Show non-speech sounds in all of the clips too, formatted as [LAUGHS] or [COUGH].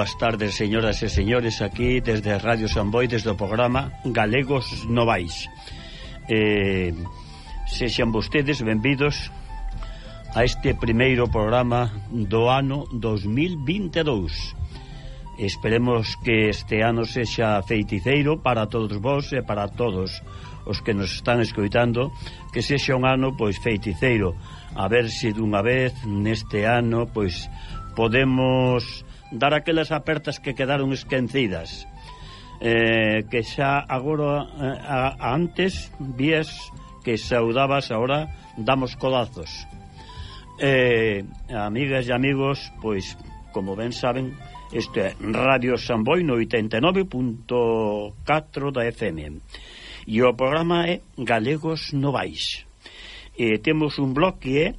boas tardes, señoras e señores, aquí desde Radio Samboy, desde o programa Galegos Novais. Eh, sexan vostedes benvidos a este primeiro programa do ano 2022. Esperemos que este ano sexa feiticeiro para todos vós e para todos os que nos están escoitando, que sexa un ano pois feiticeiro. A ver se dunha vez neste ano pois podemos dar aquelas apertas que quedaron esquecidas. Eh, que xa agora eh, a, antes vías que saudabas agora damos codazos eh, amigas e amigos pois como ben saben isto é Radio Samboy no 89.4 da FM e o programa é Galegos Novais. E temos un blog que é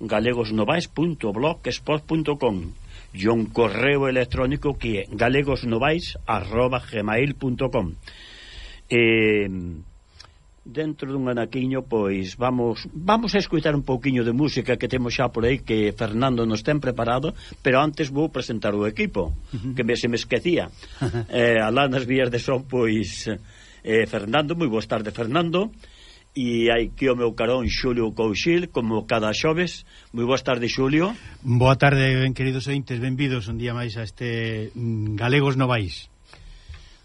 galegosnovais.blogspot.com e un correo electrónico que é galegosnovais@gmail.com. Eh, dentro dun anaquiño, pois vamos vamos a escutar un pouquiño de música que temos xa por aí que Fernando nos ten preparado, pero antes vou presentar o equipo, que me, se me esquecía. [LAUGHS] eh, Alanas Vías de Son, pois eh, Fernando, moi boas tardes Fernando e hai que o meu carón Xulio Couchil, como cada xoves. Moi boas tardes, Xulio. Boa tarde, ben queridos ointes, benvidos un día máis a este mm, Galegos Novais.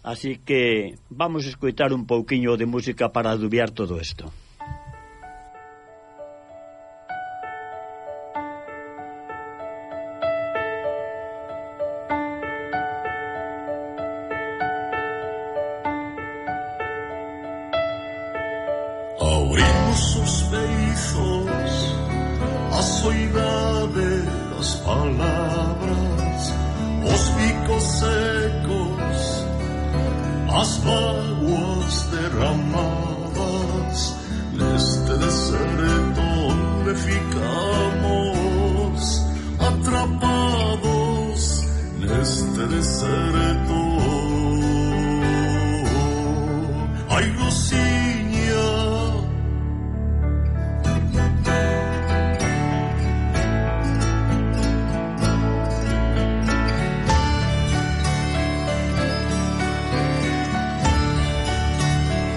Así que vamos a escoitar un pouquiño de música para adubiar todo isto. soledad de las palabras, los picos secos, las aguas derramadas, este desierto donde ficamos atrapados, en este desierto.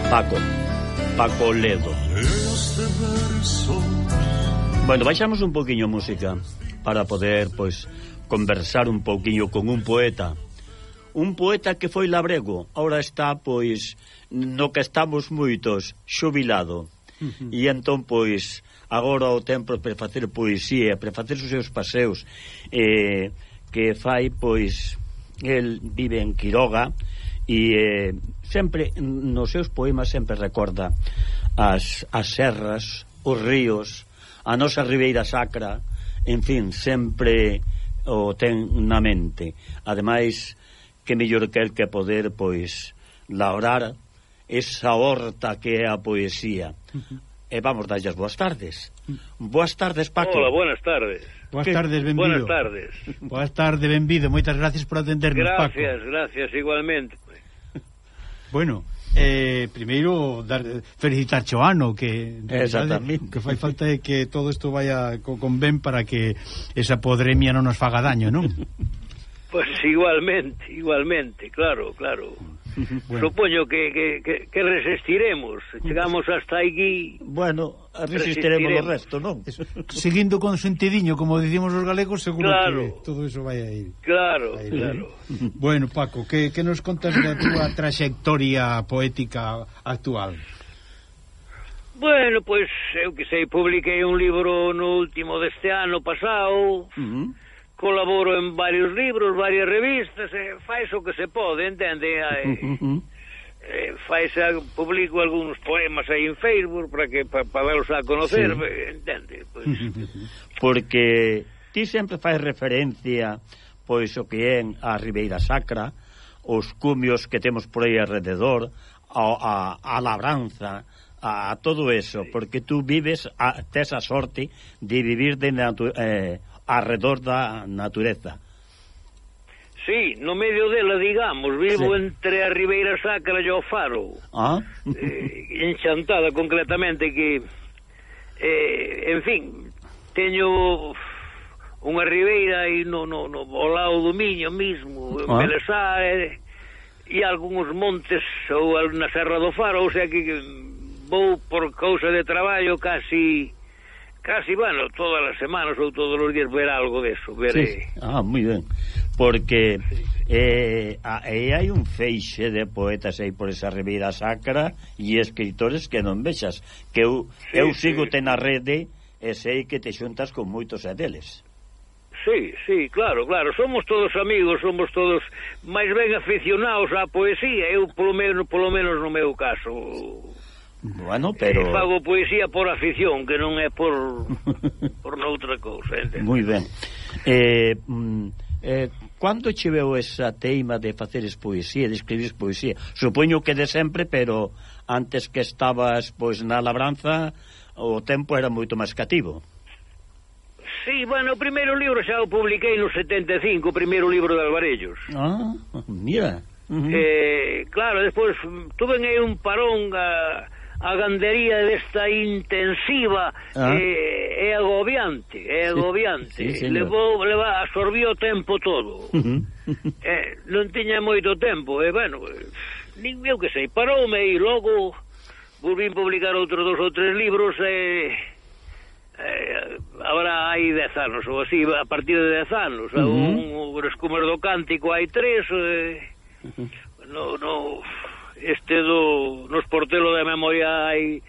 Paco. Paco Ledo. Bueno, baixamos un poquinho música para poder, pois, conversar un pouquiño con un poeta. Un poeta que foi labrego, ahora está, pois, no que estamos moitos, xubilado. E entón, pois, agora o tempo para facer poesía, para facer os seus paseos, eh, que fai, pois, el vive en Quiroga, e eh, sempre nos seus poemas sempre recorda as, as serras, os ríos, a nosa ribeira sacra, en fin, sempre o ten na mente. Ademais, que mellor que el que poder, pois, laurar esa horta que é a poesía. E vamos darlle as boas tardes. Mm. Boas tardes, Paco. Hola, buenas tardes. Boas ¿Qué? tardes, benvido. Buenas tardes. Boas tardes, benvido. Moitas gracias por atendernos, gracias, Paco. Gracias, gracias, igualmente. Bueno, eh, primeiro dar, felicitar o ano que Exactamente. que fai falta é que todo isto vaya co, con ben para que esa podremia non nos faga daño, non? Pois pues igualmente, igualmente, claro, claro bueno. Supoño que, que, que, que resistiremos Chegamos hasta aquí Bueno, resistiremos, resistiremos. o resto, non? Seguindo con sentidiño, como dicimos os galegos Seguro claro. que todo iso vai a ir Claro, vai, claro Bueno, Paco, que, que nos contas da túa traxectoria poética actual? Bueno, pois, eu que sei, publiquei un libro no último deste ano pasado uh -huh colaboro en varios libros, varias revistas, eh, e faz o que se pode, entende? Ah, eh, [LAUGHS] eh, faz, e, publico algúns poemas aí en Facebook para que para pa verlos a conocer, sí. Eh, entende? Pois. [LAUGHS] Porque ti sempre faz referencia pois o que é a Ribeira Sacra, os cumios que temos por aí alrededor, a, a, a labranza, a, a todo eso, porque tú vives, a, tes a sorte de vivir de natu, eh, arredor da natureza. Sí, no medio dela, digamos, vivo sí. entre a Ribeira Sacra e o Faro. Ah. eh, enchantada concretamente que eh, en fin, teño unha ribeira aí no, no, no ao lado do Miño mismo, ah. Belesá e, e algúns montes ou na Serra do Faro, ou sea que, que vou por causa de traballo casi Casi, bueno, todas as semanas ou todos os días ver algo deso, ver... Sí. Ah, moi ben. Porque eh, a, eh, hai un feixe de poetas aí por esa Ribeira Sacra e escritores que non vexas, que eu, sí, eu sigo sí. te na rede e sei que te xuntas con moitos a deles. Sí, sí, claro, claro, somos todos amigos, somos todos máis ben aficionados á poesía, eu polo menos, polo menos no meu caso [LAUGHS] Bueno, eh, pero... E fago poesía por afición, que non é por, [LAUGHS] por noutra cousa. Moi ben. Eh, mm, eh, cando che veu esa teima de faceres poesía, de escribir poesía? Supoño que de sempre, pero antes que estabas pois na labranza, o tempo era moito máis cativo. Sí, bueno, o primeiro libro xa o publiquei no 75, o primeiro libro de Alvarellos. Ah, mira. Uh -huh. eh, claro, despois tuve aí un parón a a gandería desta intensiva ah. é, é agobiante, é agobiante. Sí, sí, levou, leva, absorbiu o tempo todo. [LAUGHS] Uh -huh. eh, non tiña moito tempo, e eh, bueno, nin eu que sei, paroume e logo volvín publicar outros dos ou tres libros e... Eh, eh, ahora hai dez anos ou así, a partir de dez anos uh -huh. un, un, un escumer do cántico hai tres eh, uh -huh. no, no este do nos portelo da memoria hai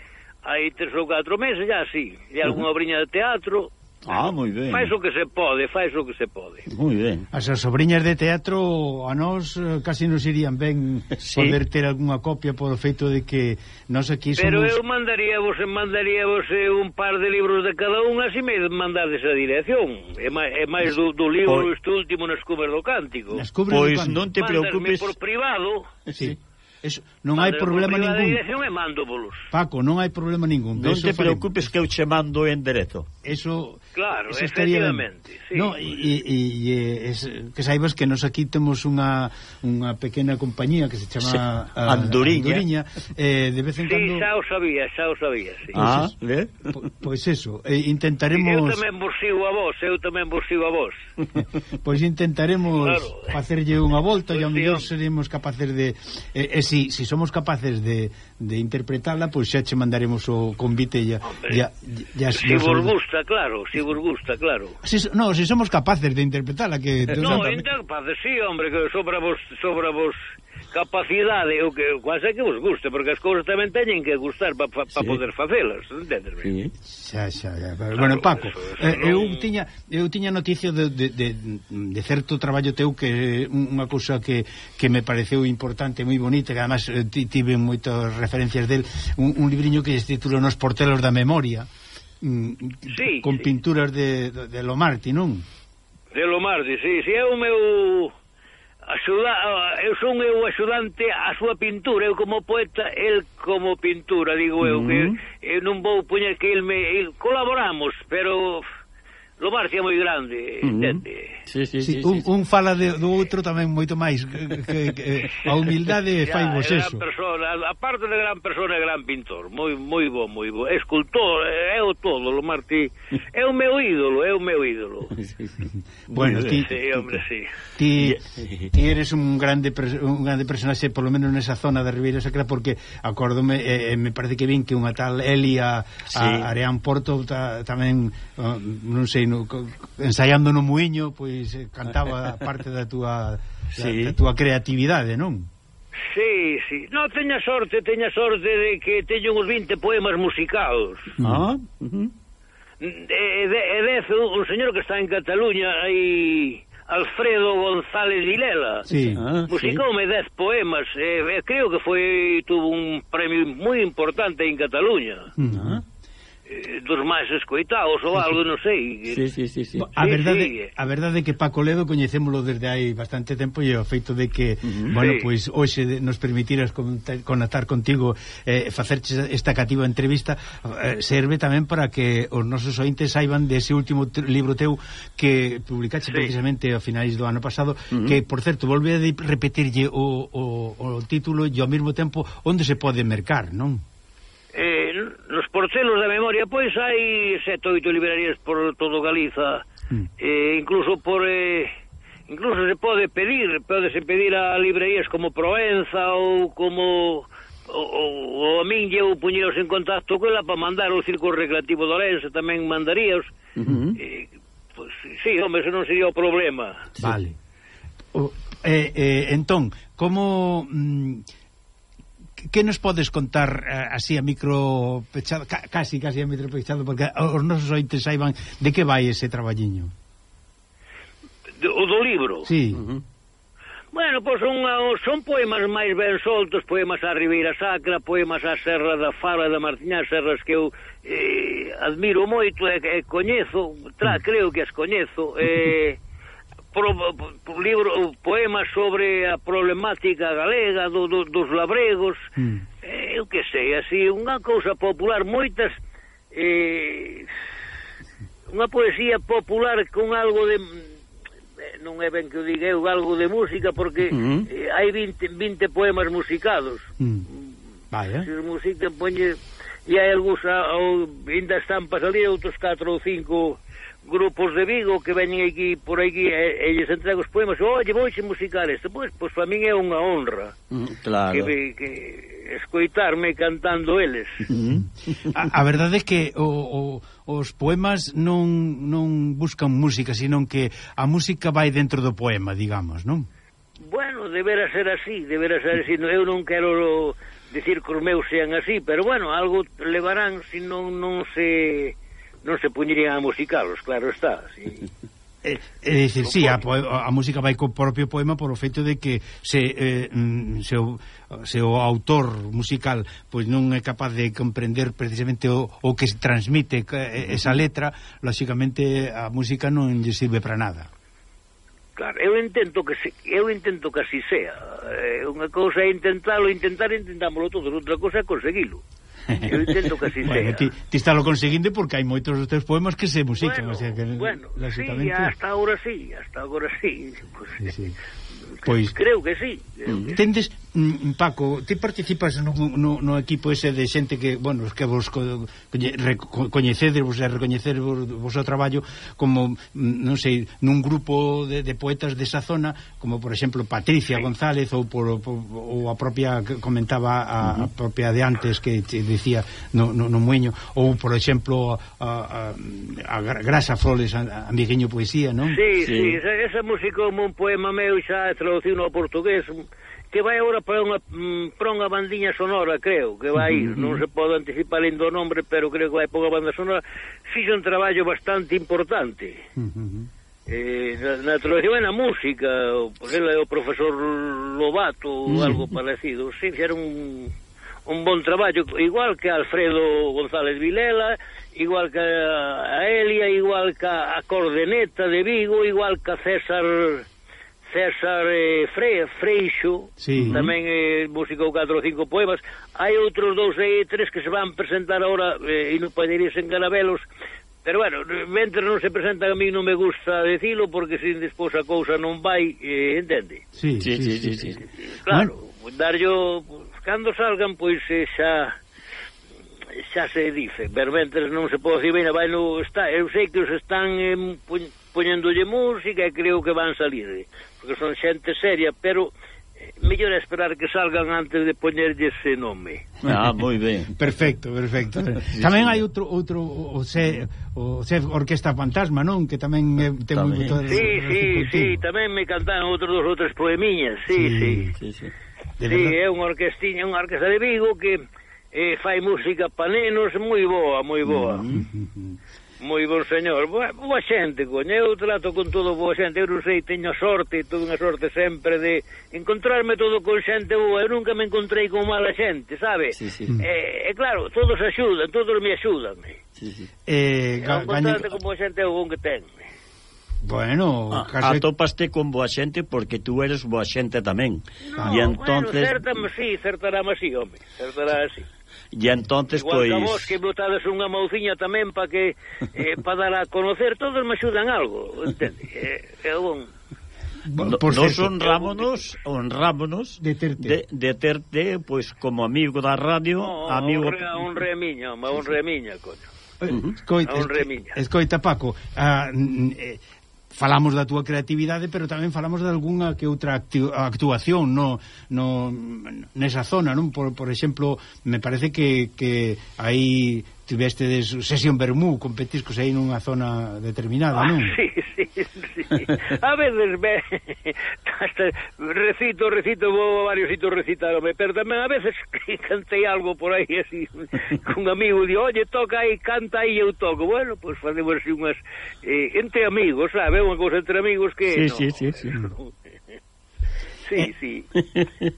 hai tres ou catro meses, ya así, e algunha obriña de teatro. Ah, moi ben. Faz o que se pode, faz o que se pode. Moi ben. As sobriñas de teatro a nós eh, casi nos irían ben [LAUGHS] sí. poder ter algunha copia por o feito de que nós aquí somos... Pero eu mandaría vos, mandaría vos eh, un par de libros de cada un, así me mandades a dirección. É máis, é máis do, do libro pois... este último nas cubres do cántico. Nas cubres pois cántico. non te preocupes... Por privado... Sí. sí Eso, non hai problema ningún. dirección e. Paco, non hai problema ningún. Non te preocupes que eu che mando en derecho. Eso Claro, eso estaría ben. Sí, no, e, e, e es, que saibas que nos aquí temos unha unha pequena compañía que se chama sí, a, Anduriña. Anduriña eh, de vez en sí, cando xa o sabía, xa o sabía, sí. Ah, pois, po, pois eso, eh, intentaremos Eu tamén bursivo a vos, eu tamén bursivo a vos. [LAUGHS] pois intentaremos claro. facerlle unha volta e ao pois mellor seremos capaces de eh, si, si somos capaces de, de interpretarla, pois pues xa che mandaremos o convite ya, Hombre, ya, ya, Si vos gusta, claro, si vos gusta, claro. Si, no, si somos capaces de interpretarla que No, también... capaz, sí, hombre, que sobra vos, sobra vos capacidade o que quase que vos guste, porque as cousas tamén teñen que gustar para pa, pa sí. poder facelas, entendes? Sí. Xa, xa, xa. Claro, bueno, Paco, eso, eso eh, non... eu tiña eu tiña noticia de, de, de, de certo traballo teu que unha cousa que, que me pareceu importante, moi bonita, que además eh, tive moitas referencias del, un, un libriño que se titula Nos portelos da memoria. Mm, sí, con sí. pinturas de, de, de Lomarti, non? De Lomardi, sí, sí, é o meu axuda, eh, eu son eu axudante a súa pintura, eu como poeta, el como pintura, digo eu, mm. que eu non vou poñer que el me... El, colaboramos, pero lo Barcia é moi grande, entende? Sí, sí, sí, sí, un, sí, un fala de, do outro tamén moito máis que, que, eh, a humildade [LAUGHS] fai vos eso. Persona, aparte de gran persona, é gran pintor, moi moi bo, moi bo, escultor, eh, é o todo, lo Martí, é o meu ídolo, é o meu ídolo. [LAUGHS] bueno, ti, sí, hombre, sí. ti, ti eres un grande un grande personaxe por lo menos nesa zona da Ribeira Sacra porque acórdome eh, eh, me parece que vin que unha tal Elia sí. a Areán Porto ta, tamén uh, non sei no, ensaiando no muiño, pois eh, cantaba parte da túa [LAUGHS] sí. da, da túa creatividade, non? Sí, sí. No, teña sorte, teña sorte de que teño uns 20 poemas musicados. Ah, uh -huh. E, de, e dez un señor que está en Cataluña aí Alfredo González Vilela sí, ah, musicoume sí. dez poemas eh, creo que foi tuvo un premio moi importante en Cataluña ah. Eh, dos máis escoitados ou algo, non sei. Sí, sí, sí, sí. A verdade, sí, eh. a verdade é que Paco Ledo coñecémolo desde hai bastante tempo e o feito de que, uh -huh. bueno, sí. pois hoxe nos permitiras conectar contigo eh, facerche esta cativa entrevista eh, serve tamén para que os nosos ointes saiban dese último libro teu que publicaste sí. precisamente a finais do ano pasado, uh -huh. que, por certo, volve a repetirlle o, o, o título e ao mesmo tempo onde se pode mercar, non? selos da memoria, pois hai sete oito librerías por todo Galiza, mm. eh, incluso por... Eh, incluso se pode pedir, podese pedir a librerías como Proenza ou como o, o, o min eu puñeos en contacto con ela para mandar o Circo Recreativo de Orense, tamén mandaríos. Uh uh-huh. eh, pois, sí, home, eso non sería o problema. Vale. O, eh, eh, entón, como... Mm, que nos podes contar eh, así a micro pechado, ca casi casi a micro pechado porque os nosos ointes saiban de que vai ese traballiño. O do libro? Sí. Uh -huh. Bueno, pois son, son poemas máis ben soltos, poemas á Ribeira Sacra, poemas á Serra da Fala da Martiñá, serras que eu eh, admiro moito e eh, coñezo, tra, mm. creo que as coñezo, eh, [LAUGHS] pro, pro libro, poemas sobre a problemática galega do, do, dos labregos mm. eh, eu que sei, así unha cousa popular moitas eh, unha poesía popular con algo de eh, non é ben que o diga eu algo de música porque mm. eh, hai 20, 20 poemas musicados mm. vaya se música poñe e hai algúns ainda están para salir outros 4 ou 5 grupos de Vigo que veñen aquí por aquí e, e lles entrego os poemas oye, vouche musicar isto pois, pois para min é unha honra. Mm, claro. que, que escoitarme cantando eles. A, a verdade é que o, o, os poemas non, non buscan música sino que a música vai dentro do poema digamos, non? Bueno, deberá ser así deberá ser así. Eu non quero decir que os meus sean así pero bueno, algo levarán se non, non se non se puñerían a musicalos, claro está. Si... [LAUGHS] Eh, eh, é, é dicir, sí, a, a música vai co propio poema por o feito de que se, eh, mm, se, o, se o autor musical pois non é capaz de comprender precisamente o, o que se transmite esa letra, lóxicamente a música non lle sirve para nada. Claro, eu intento que se, eu intento que así sea. Eh, unha cousa é intentalo, intentar, intentámoslo todo, outra cousa é conseguilo. Eu intento que así [LAUGHS] bueno, sea. Ti, ti está lo conseguindo porque hai moitos dos teus poemas que se musican. Bueno, o sea, que bueno sí, hasta ahora sí, hasta ahora sí. Pues, sí, sí. Pois, creo que sí. Creo que... Tendes, mm, Paco, ti participas no, no, no equipo ese de xente que, bueno, que vos co, coñecedes, vos e recoñecer vos, vos o traballo como, mm, non sei, nun grupo de, de poetas desa zona, como por exemplo Patricia sí. González ou, por, por, ou a propia que comentaba a, a propia de antes que te dicía no, no, no Mueño, ou por exemplo a, a, a Grasa Froles, a, a Migueño Poesía, non? Sí, sí, sí esa, esa música como un poema meu xa traducido ao portugués que vai agora para unha, mm, para unha bandiña sonora, creo, que vai ir. Non se pode anticipar ainda o nombre, pero creo que vai para unha banda sonora. Fixo un traballo bastante importante. Uh -huh. eh, na, na traducción e na música, por ela é o profesor Lobato, ou algo parecido. Si, sí, fixeron un, un bon traballo, igual que Alfredo González Vilela, igual que a Elia, igual que a Cordeneta de Vigo, igual que a César... César eh, Fre, Freixo, sí. tamén eh, musicou 4 ou 5 poemas. Hai outros dous e tres que se van presentar ahora eh, non Pañerías en Carabelos, pero bueno, mentre non se presentan a mí non me gusta decilo, porque sin despois a cousa non vai, eh, entende? Sí, sí, sí. sí, sí, sí. Claro, bueno. darllo, cando salgan, pois eh, xa xa se dice, pero mentre non se pode dicir, ben, vai no, está, eu sei que os están eh, poñéndolle música e creo que van salir, eh, porque son xente seria, pero eh, mellor esperar que salgan antes de poñerlle ese nome. Ah, moi ben. [LAUGHS] Perfecto, perfecto. Sí, tamén sí. hai outro outro o se o se Orquesta Fantasma, non, que tamén eh, ten tamén. moito Sí, sí, sí, tamén me cantaron outros dos outros poemiñas, sí, sí. Sí, sí. sí. sí é unha orquestiña, unha orquesta de Vigo que eh, fai música para nenos moi boa, moi boa. Mm -hmm moi bon señor, boa, boa xente, coño, eu trato con todo boa xente, eu non sei, teño sorte, tuve unha sorte sempre de encontrarme todo con xente boa, eu nunca me encontrei con mala xente, sabe? Sí, sí. E, eh, claro, todos axudan, todos me axudan. Sí, sí. Eh, eh ga, encontrarte gañe... con boa xente é o bon que ten. Bueno, ah, case... atopaste con boa xente porque tú eres boa xente tamén. No, e entonces... bueno, certa, sí, certará así, home, certará así. E entonces Igual pois... Igual que vos, que botades unha mouciña tamén para que eh, [LAUGHS] para dar a conocer, todos me axudan algo, entende? Eh, é, é bon... No, por nos certo, honrámonos, honrámonos de terte, de, de terte pois como amigo da radio, no, amigo honra, un miña, un miña, coño. Eh, escoita, escoita Paco, ah, a, eh, falamos da túa creatividade, pero tamén falamos de algunha que outra actuación no, no, nesa zona, non? Por, por exemplo, me parece que, que aí tiveste sesión Bermú, competiscos aí nunha zona determinada, ah, non? Ah, [LAUGHS] sí, sí, sí. A veces me... Hasta recito, recito, vou a varios sitios recitarome, pero tamén a veces [LAUGHS] cantei algo por aí así, un amigo, di, oye, toca aí, canta aí, eu toco. Bueno, pois pues, facemos así unhas... Eh, entre amigos, sabe? Unha cousa entre amigos que... Sí, no, sí, sí, sí. [LAUGHS] Sí, sí, sí.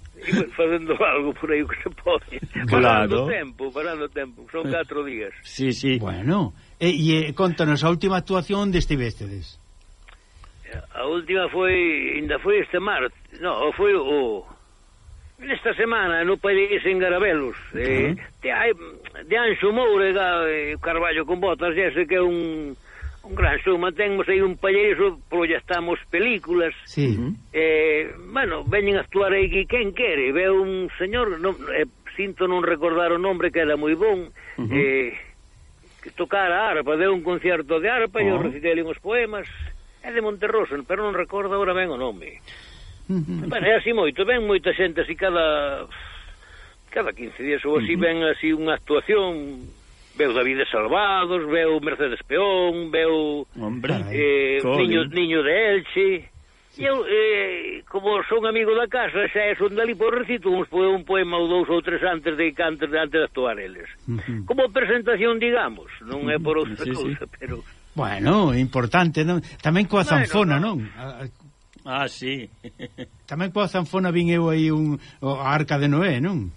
facendo algo por aí que se pode. Claro. Parando tempo, parando tempo. Son eh. catro días. Sí, sí. Bueno, eh, e, e eh, contanos a última actuación deste vestedes. A última foi, ainda foi este martes, no, foi o... nesta semana no país en Garabelos eh, uh -huh. de, de Anxo Mourega e eh, eh, Carballo con botas ese que é un, un gran suma temos aí un palleiro pois proyectamos películas sí. eh, bueno, veñen a actuar aí quen quere ve un señor non, eh, sinto non recordar o nombre que era moi bon uh -huh. eh, que tocara a arpa deu un concierto de arpa e eu oh. recitei uns poemas é de Monterroso, pero non recordo agora ben o nome. Uh. Bueno, é así moito, ven moita xente así cada cada 15 días ou así ven así unha actuación veu David Salvados, veu Mercedes Peón, veu Hombre, eh, Cobre. niño, niño de Elche. Sí. Eu, eh, como son amigo da casa, xa é son dali, por recito uns poe, un poema ou dous ou tres antes de antes, antes de actuar eles. Uh -huh. Como presentación, digamos, non é por outra sí, cousa, sí. pero... Bueno, importante, non? Tamén coa bueno, zanfona, non? Ah, sí. Tamén coa zanfona vin eu aí un a Arca de Noé, non?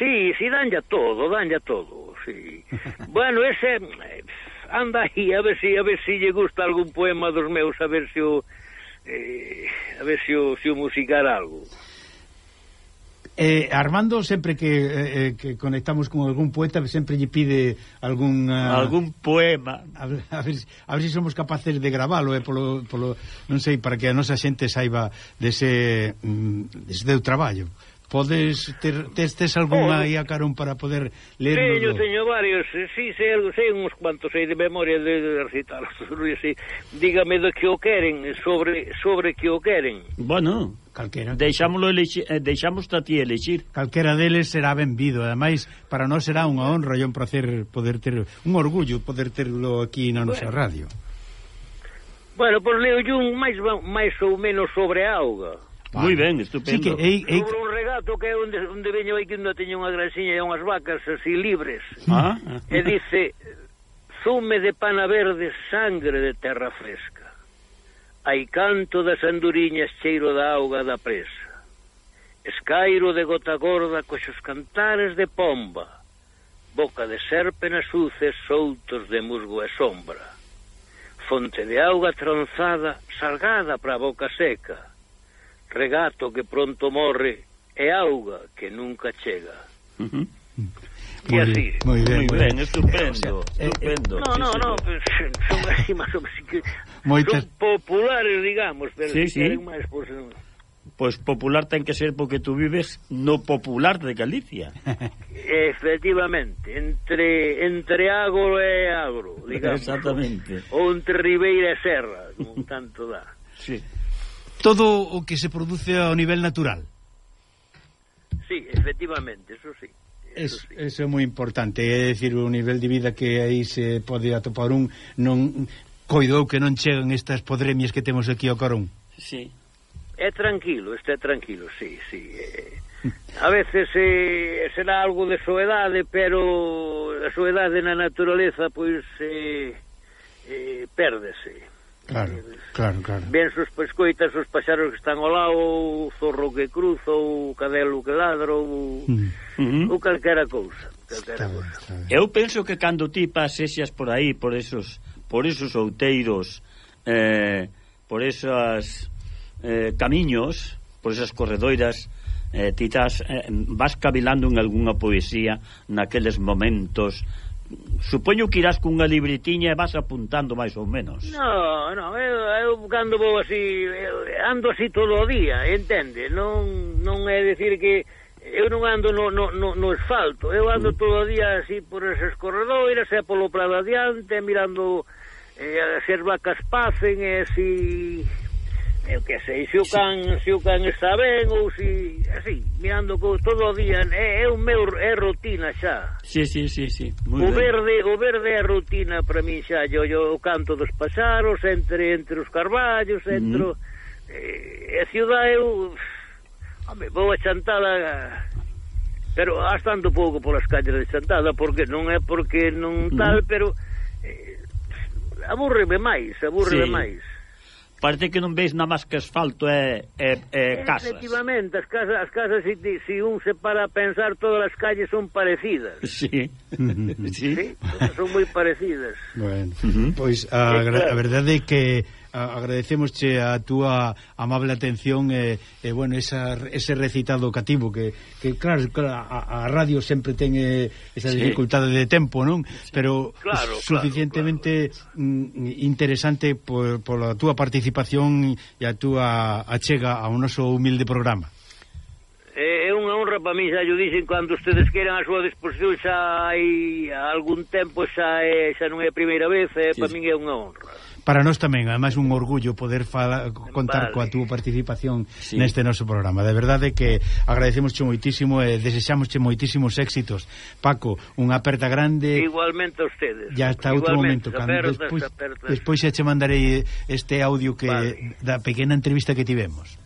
Sí, sí, danlle todo, danlle todo, sí. [LAUGHS] bueno, ese anda aí, a ver si, a ver si lle gusta algún poema dos meus, a ver se si o eh, a ver se si o, se si o musicar algo. Eh, Armando, sempre que, eh, eh, que conectamos con algún poeta, sempre lle pide algún... Uh, algún poema. A, a, ver, a ver se si somos capaces de grabalo, eh, polo, polo, non sei, para que a nosa xente saiba dese, mm, dese teu traballo. Podes ter, testes algunha eh. aí a carón para poder ler Teño, teño varios, eh, sí, sei, sei uns cuantos aí de memoria de recitar [LAUGHS] sí. Dígame do que o queren, eh, sobre sobre que o queren. Bueno, calquera. Deixámoslo elexir, eh, deixamos a ti elexir Calquera deles será benvido, ademais para nós será unha honra e un placer poder ter, un orgullo poder terlo aquí na nosa bueno. radio. Bueno, pois leo un máis, máis ou menos sobre a auga. Vale. Moi ben, estupendo. Sí que, ei, ei... Sobre un regato que é onde, onde veño aí que onde teño unha granxiña e unhas vacas así libres. Ah, ah. E dice, zume de pana verde, sangre de terra fresca. Hai canto das anduriñas cheiro da auga da presa. Escairo de gota gorda coxos cantares de pomba. Boca de serpe nas uces soltos de musgo e sombra. Fonte de auga tronzada, salgada para boca seca regato que pronto morre e auga que nunca chega. Uh -huh. E así. Moi ben, moi ben, estupendo, eh, estupendo. Eh, no, no, no, son así máis ou menos Moitas... son populares, digamos, pero sí, si sí. máis pois pues, Pois popular ten que ser porque tú vives no popular de Galicia. Efectivamente, entre entre agro e agro, digamos. Exactamente. Ou entre Ribeira e Serra, como tanto dá. Sí todo o que se produce ao nivel natural. Sí, efectivamente, eso sí. Eso, sí. eso é moi importante, é dicir, o nivel de vida que aí se pode atopar un non coidou que non chegan estas podremias que temos aquí ao Carón. Sí. É tranquilo, está tranquilo, sí, sí. Eh. A veces eh, será algo de soedade, pero a soedade na naturaleza pois eh, eh, pérdese, Claro, claro, claro. Ven os pescoitas, os paxaros que están ao lado, o zorro que cruza, o cadelo que ladra, ou, mm. Mm-hmm. ou calquera cousa. Calquera está cousa. Bien, bien. Eu penso que cando ti pasexas por aí, por esos por esos outeiros, eh, por esas eh, camiños, por esas corredoiras, eh, ti eh, vas cavilando en algunha poesía naqueles momentos Supoño que irás cunha libretiña e vas apuntando máis ou menos. No, no, eu, eu cando vou así, eu ando así todo o día, entende? Non, non é decir que eu non ando no, no, no, no asfalto, eu ando todo o día así por esas corredoiras, e polo prado adiante, mirando eh, se as vacas pacen, e si eu que sei, se o can, se o can está ben ou si, así, mirando co, todo o día, é, é o meu é rutina xa. Sí, sí, sí, sí. Muy o verde, ben. o verde é rutina para min xa, yo, yo o canto dos paxaros, entre entre os carballos, mm-hmm. entre eh, a ciudad eu home, vou a chantada pero astando pouco polas calles de chantada, porque non é porque non mm-hmm. tal, pero eh, aburreme máis, aburreme sí. máis parece que non veis nada máis que asfalto e, e, e casas. Efectivamente, as casas, as casas si, si un se para a pensar, todas as calles son parecidas. [LAUGHS] [LAUGHS] Sí. sí. sí. Son moi parecidas. Bueno, uh -huh. pois a, a verdade é que agradecemosche a túa amable atención e, e bueno, esa, ese recitado cativo que, que claro, claro a, a radio sempre ten eh, esa sí. dificultade de tempo, non? Sí. Pero claro, suficientemente claro, claro. interesante por, por a túa participación e a túa achega ao noso humilde programa. É unha honra para mí, xa yo dixen, cando ustedes queiran a súa disposición xa hai algún tempo, xa, é, xa non é a primeira vez, é, sí. para min é unha honra para nós tamén, ademais un orgullo poder fala, contar vale. coa túa participación sí. neste noso programa. De verdade que agradecemos che moitísimo e desexamos che moitísimos éxitos. Paco, unha aperta grande. Igualmente a ustedes. Ya está outro momento. Cando, apertas, despois, apertas. despois xa che mandarei este audio que vale. da pequena entrevista que tivemos.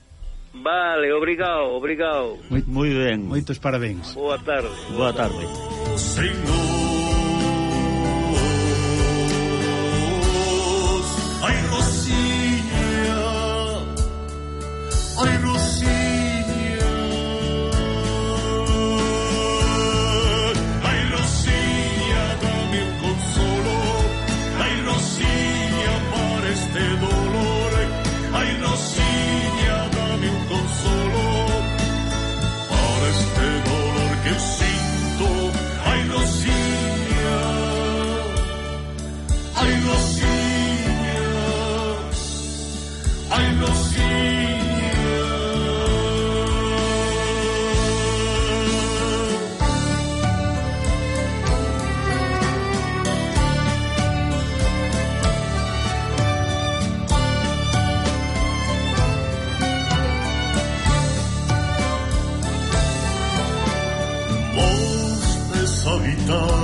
Vale, obrigado, obrigado. Moi, moi ben. Moitos parabéns. Boa tarde. Boa tarde. Boa tarde. Ay, guitarra.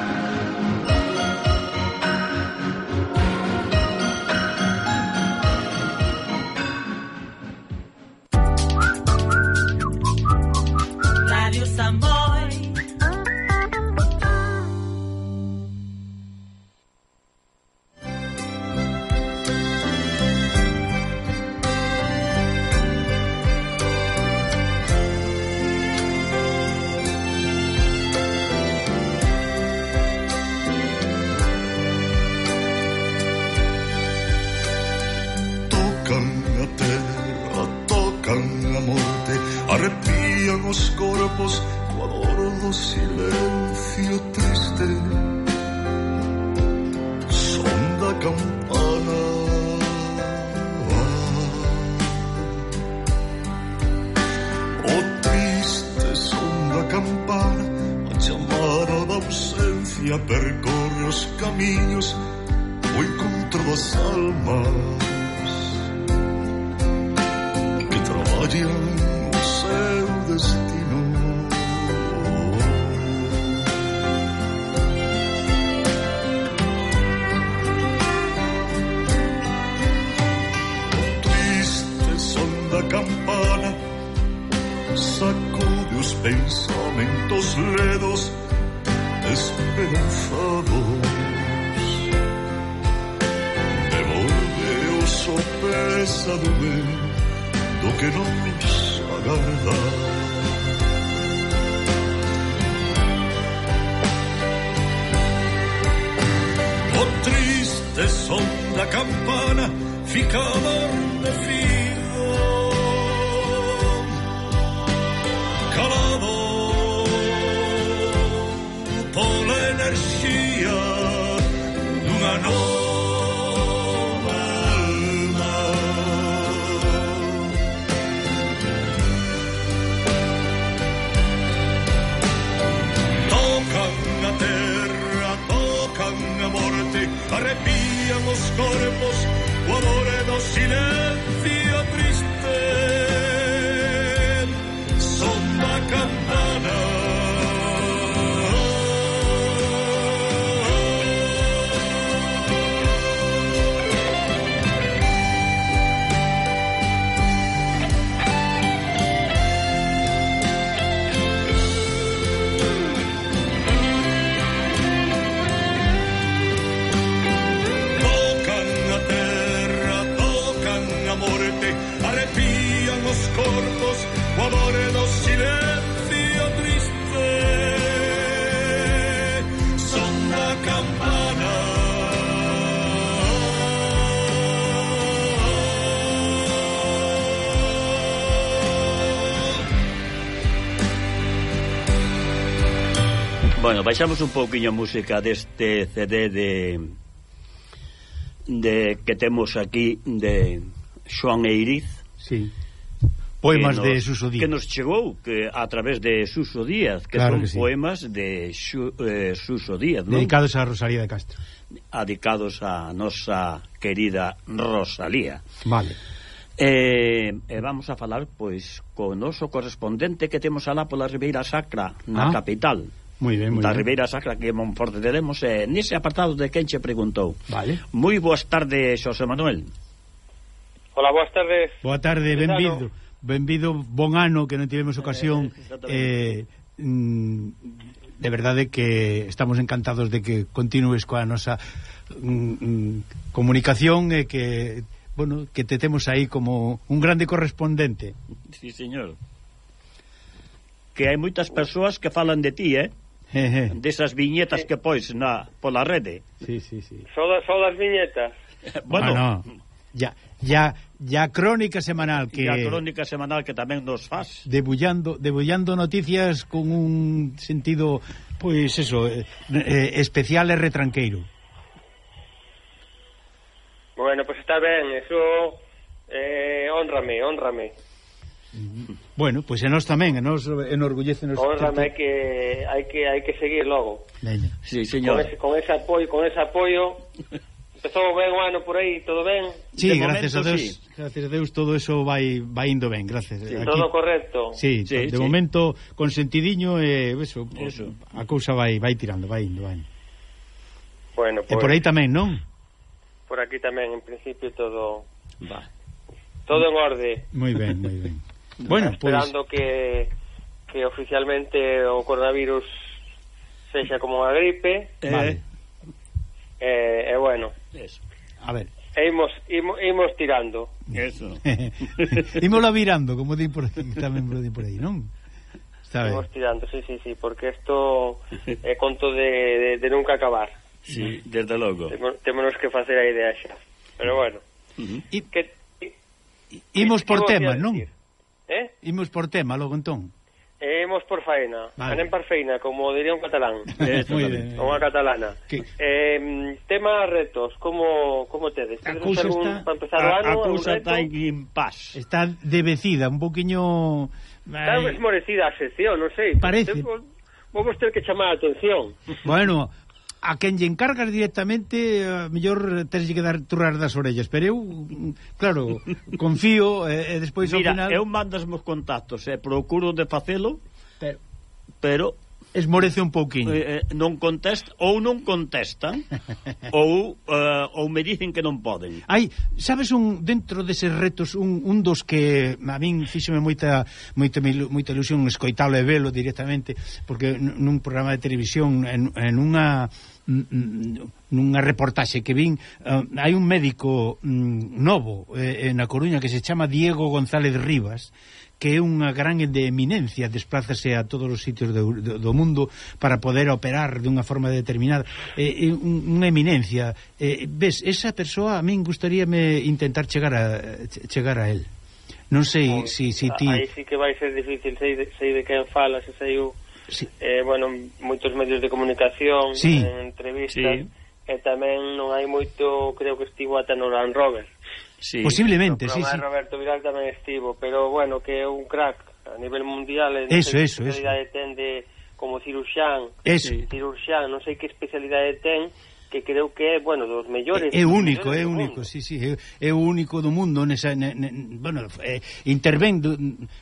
Bueno, baixamos un pouquiño a música deste CD de de que temos aquí de Xoan Eiriz. Sí. Poemas nos, de Suso Díaz. Que nos chegou que a través de Suso Díaz, que claro son que sí. poemas de Xu, eh, Suso Díaz, non? Dedicados a Rosalía de Castro. Dedicados a nosa querida Rosalía. Vale. Eh, e eh, vamos a falar pois co noso correspondente que temos alá pola Ribeira Sacra, na ah. capital moi ben, moi da ben. Ribeira Sacra que Monforte teremos eh, nese apartado de quen che preguntou vale. moi boas tardes Xosé Manuel Hola, boas tardes Boa tarde, benvido Benvido, bon ano que non tivemos eh, ocasión eh, eh, mm, de verdade que estamos encantados de que continúes coa nosa mm, mm, comunicación e que bueno, que te temos aí como un grande correspondente. Sí, señor. Que hai moitas persoas que falan de ti, eh? desas viñetas que pois na pola rede. Sí, sí, sí. Só das, só das viñetas. [LAUGHS] bueno, ah, bueno ya, ya, ya crónica semanal que ya crónica semanal que tamén nos faz debullando, debullando noticias con un sentido pois eso, eh, eh, especial e retranqueiro. Bueno, pois pues está ben, eso eh, honrame, honrame. Bueno, pois pues, a nós tamén, a nós enorgullecenos. Córrame pois que hai que hai que seguir logo. Veña. Sí, señor. Con ese, con ese apoio, con ese apoio Empezou ben o ano por aí, todo ben? Sí, de gracias momento, a Deus, sí. gracias a Deus todo eso vai vai indo ben, gracias. Sí, Aquí, todo correcto. Sí, sí de sí. momento con sentidiño e eh, eso, eso, a cousa vai vai tirando, vai indo, vai. Bueno, pues, e por pois- aí tamén, non? Por aquí tamén, en principio todo va. Todo en orde. Moi ben, moi ben. Bueno, esperando pois... que que oficialmente o coronavirus sexa como a gripe. Eh, vale. eh, eh bueno. Eso. A ver. E imos, imos, imos tirando. Eso. [LAUGHS] Imosla virando, como di por aí, tamén por, por aí, non? Está ben. Imos tirando, sí, sí, sí, porque isto é eh, conto de, de, de nunca acabar. Sí, desde logo. Temos, que facer a idea xa. Pero bueno. Uh -huh. Que, que, imos por temas, non? Decir? Eh? Imos por tema, logo entón. E imos por faena, vale. anem por feina, como diría un catalán, [LAUGHS] ou unha catalana. Que... Eh, tema retos, como como tedes? A cousa está, para empezar a, o ano, a cousa está en paz. Está debecida, un poquinho... Eh, está esmorecida a sección, non sei. Parece. Vamos ter que chamar a atención. Bueno, a quen lle encargas directamente a mellor tens que dar turrar das orellas pero eu, claro [LAUGHS] confío e, e despois Mira, ao final eu mandas meus contactos e eh, procuro de facelo pero, pero esmorece un pouquiño. Eh, eh non contesta ou non contestan [LAUGHS] ou eh, ou me dicen que non poden. Ai, sabes un dentro deses retos un, un dos que a min fíxome moita moita moita ilusión escoitalo e velo directamente porque nun programa de televisión en, en unha nunha reportaxe que vin uh, hai un médico um, novo eh, eh, na Coruña que se chama Diego González Rivas que é unha gran de eminencia, desplázase a todos os sitios do, do, do mundo para poder operar de unha forma determinada, eh, é, é unha eminencia. Eh, ves, esa persoa a min gustaríame intentar chegar a chegar a él. Non sei se si, si ti... Aí sí que vai ser difícil sei de, sei de quen falas se sei o sí. eh, bueno, moitos medios de comunicación, sí. en entrevistas, sí. e tamén non hai moito, creo que estivo ata no Land Rover. Sí. Posiblemente, no sí, sí. Roberto Vidal tamén estivo, pero bueno, que é un crack a nivel mundial, en eso, eso, eso. ten de como ciruxán, eso. ciruxán, non sei que especialidade ten, que creo que é, bueno, dos mellores. É, único, mellores é único, sí, sí, é, é o único do mundo nesa ne, ne, bueno, eh, intervén du,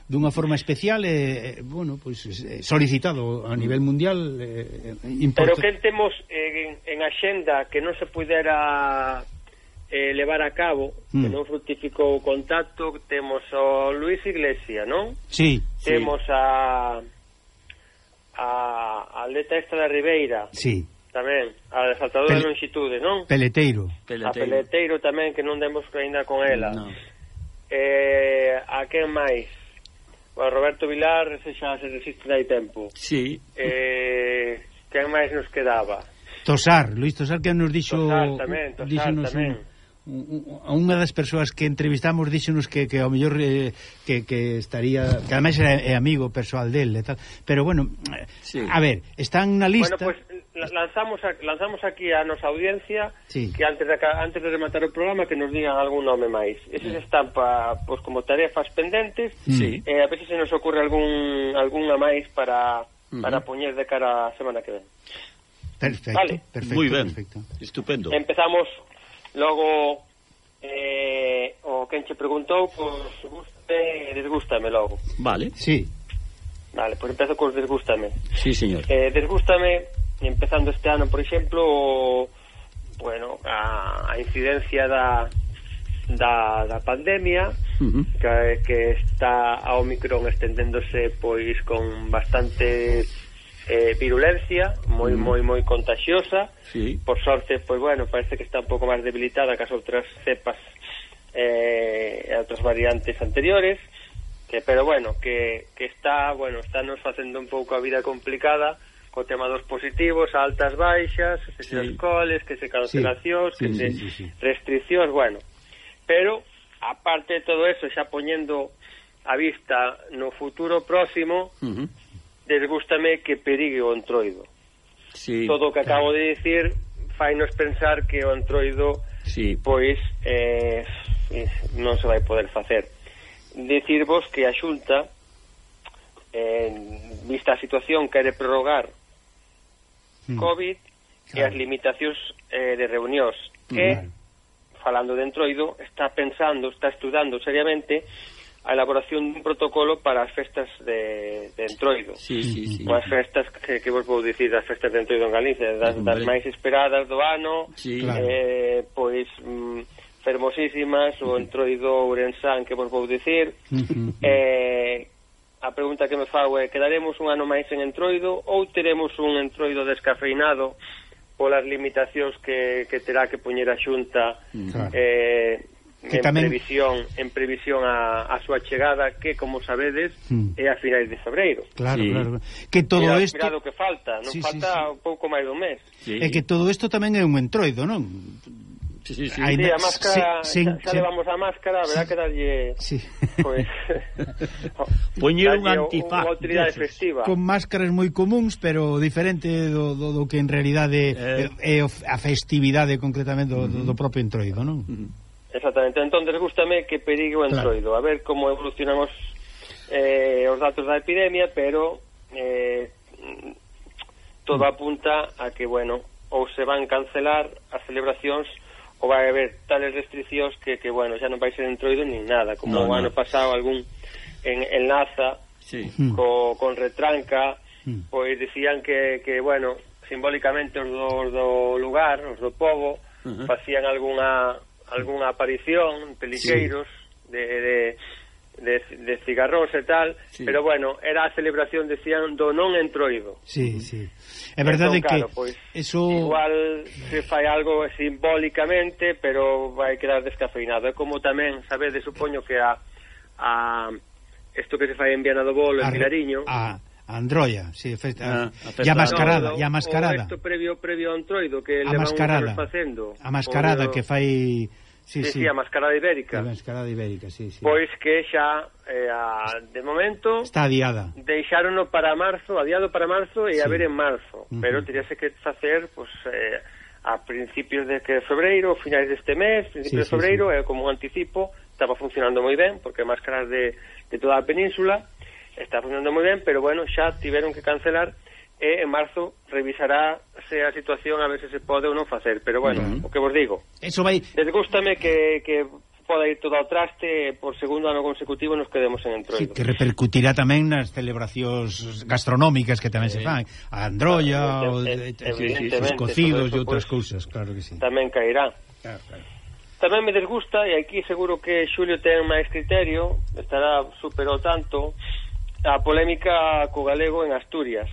dunha forma especial e eh, bueno, pois pues, solicitado a nivel mundial eh, importa. Pero que temos en, en axenda que non se pudera eh, levar a cabo, mm. que non fructificou o contacto, temos o Luis Iglesia, non? Sí, Temos sí. a a atleta esta da Ribeira. Sí. Tamén, a saltadora Pel de longitude, non? Peleteiro. Peleteiro. A Peleteiro tamén, que non demos ainda con ela. No. Eh, a quen máis? O Roberto Vilar, ese xa se resiste dai tempo. Sí. Eh, quen máis nos quedaba? Tosar, Luis Tosar, que nos dixo... Tosar tamén, Tosar díxonos tamén. Un a unha das persoas que entrevistamos díxenos que, que ao mellor eh, que, que estaría que ademais é, é eh, amigo persoal del e tal. pero bueno, sí. a ver, están na lista bueno, pues, lanzamos a, lanzamos aquí a nosa audiencia sí. que antes de antes de rematar o programa que nos digan algún nome máis. Eses están pa, pois como tarefas pendentes. Sí. Eh, a veces se nos ocorre algún algunha máis para para uh -huh. poñer de cara a semana que ven. Perfecto, vale. perfecto. Muy ben. Perfecto. Estupendo. Empezamos logo eh, o quen che preguntou pois guste e desgústame logo. Vale. Sí. Vale, pois pues empezo cos desgústame. Sí, señor. Eh, desgústame empezando este ano, por exemplo, bueno, a, a incidencia da, da, da pandemia uh -huh. que, que está a Omicron estendéndose pois con bastante eh, virulencia, moi, uh -huh. moi, moi contagiosa. Sí. Por sorte, pois bueno, parece que está un pouco máis debilitada que as outras cepas eh, e outras variantes anteriores. Que, pero bueno, que, que está, bueno, está nos facendo un pouco a vida complicada co tema dos positivos, altas baixas, que se sí. coles, que se cancelacións, sí. sí, que se sí, sí, sí. restriccións, bueno. Pero, aparte de todo eso, xa poñendo a vista no futuro próximo, uh -huh. desgústame que perigue o entroido. Sí, todo o que acabo claro. de dicir fainos pensar que o entroido sí. pois eh, non se vai poder facer. Dicirvos que a Xunta eh, vista a situación quere prorrogar mm. COVID claro. e as limitacións eh, de reunións que, falando de Entroido, está pensando, está estudando seriamente a elaboración dun protocolo para as festas de, de Entroido. Sí, sí, sí. As festas que, que vos vou dicir das festas de Entroido en Galicia, das, das máis esperadas do ano, sí, claro. eh, pois... Mm, fermosísimas, o Entroido Ourensán que vos vou dicir, eh, a pregunta que me fago é quedaremos un ano máis en entroido ou teremos un entroido descafeinado polas limitacións que, que terá que poñer a Xunta mm. eh, claro. eh, que en, tamén... previsión, en previsión a, a súa chegada que, como sabedes, mm. é a finais de febreiro. Claro, sí. claro. Que todo isto... Mirado que falta, non sí, falta sí, sí. un pouco máis do mes. Sí. É que todo isto tamén é un entroido, non? Sí, sí, sí. Ainda, sí, a máscara, sí, sí, xa, xa sí. levamos a máscara, verá sí, que dalle sí. pois pues, [LAUGHS] [LAUGHS] poñer un antifaz, unha utilidade festiva. Con máscaras moi comuns, pero diferente do, do, do que en realidade eh. é a festividade concretamente do, uh -huh. do propio entroido, non? Exactamente. Entón, gustame que perigue o entroido, claro. a ver como evolucionamos eh, os datos da epidemia, pero eh, todo mm. apunta a que, bueno, ou se van cancelar as celebracións ou vai haber tales restriccións que, que bueno, xa non vai ser entroido nin nada, como no, o ano no. pasado algún en, enlaza sí. Mm. co, con retranca, mm. pois decían que, que bueno, simbólicamente os do, do lugar, os do povo, uh -huh. facían algunha algunha aparición, peliqueiros sí. de, de de, de cigarros e tal, sí. pero bueno, era a celebración, decían, do non entroido. Sí, sí. É verdade entón, claro, que pois, eso... igual se fai algo simbólicamente, pero vai quedar descafeinado. É como tamén, sabedes, supoño que a, a isto que se fai en Viana do Bolo, en Vilariño... A, a Androia, sí, festa, a, a festa. Mascarada, no, e a mascarada. O previo, previo a Androido que a levan mascarada, facendo. A mascarada o... que fai sí, sí. a mascarada ibérica. A mascarada ibérica, sí, sí. Pois que xa eh, a, de momento está adiada. Deixárono para marzo, adiado para marzo e sí. a ver en marzo, uh -huh. pero teríase que facer pois pues, eh, a principios de que febreiro, finais deste mes, principios sí, sí, de febreiro, sí. eh, como anticipo, estaba funcionando moi ben porque máscaras de de toda a península está funcionando moi ben, pero bueno, xa tiveron que cancelar e en marzo revisará se a situación a ver se se pode ou non facer, pero bueno, uh -huh. o que vos digo. Eso vai Desgústame que que poda ir todo ao traste por segundo ano consecutivo nos quedemos en entroido. Sí, que repercutirá tamén nas celebracións gastronómicas que tamén se fan, a Androlla, ah, claro, os cocidos e outras cousas, claro que sí. Tamén caerá. Claro, claro. Tamén me desgusta, e aquí seguro que Xulio ten máis criterio, estará super ao tanto, a polémica co galego en Asturias.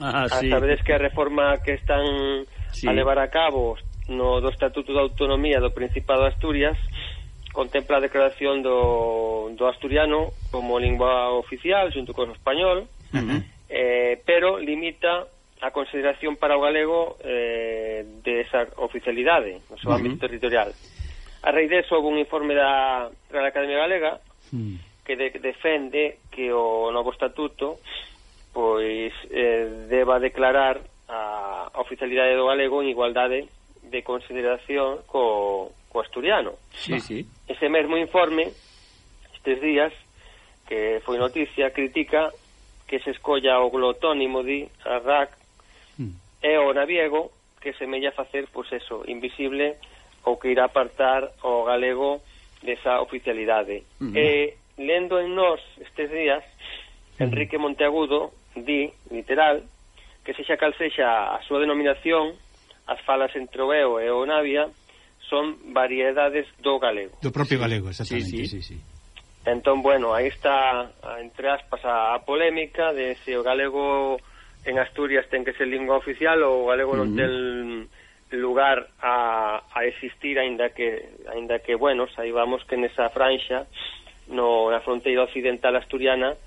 Ah, sí. Sabedes que a reforma que están sí. a levar a cabo no do Estatuto de Autonomía do Principado de Asturias contempla a declaración do, do asturiano como lingua oficial xunto con o español uh -huh. eh, pero limita a consideración para o galego eh, de esa oficialidade no seu uh -huh. ámbito territorial a raíz deso houve un informe da Real Academia Galega uh -huh. que de, defende que o novo estatuto pois eh, deba declarar a, oficialidade do galego en igualdade de consideración co, co asturiano. Sí, sí. Ese mesmo informe, estes días, que foi noticia, critica que se escolla o glotónimo di a RAC mm. e o naviego que semella facer, pois eso, invisible ou que irá apartar o galego desa oficialidade. Mm -hmm. E lendo en nós estes días, mm-hmm. Enrique Monteagudo di, literal, que sexa cal sexa a súa denominación, as falas entre o eo e o navia son variedades do galego. Do propio sí. galego, exactamente, sí, sí. sí, sí. Entón, bueno, aí está, entre aspas, a, a polémica de se o galego en Asturias ten que ser lingua oficial ou o galego uh -huh. non ten lugar a, a existir aínda que aínda que bueno, saibamos que nesa franxa no na fronteira occidental asturiana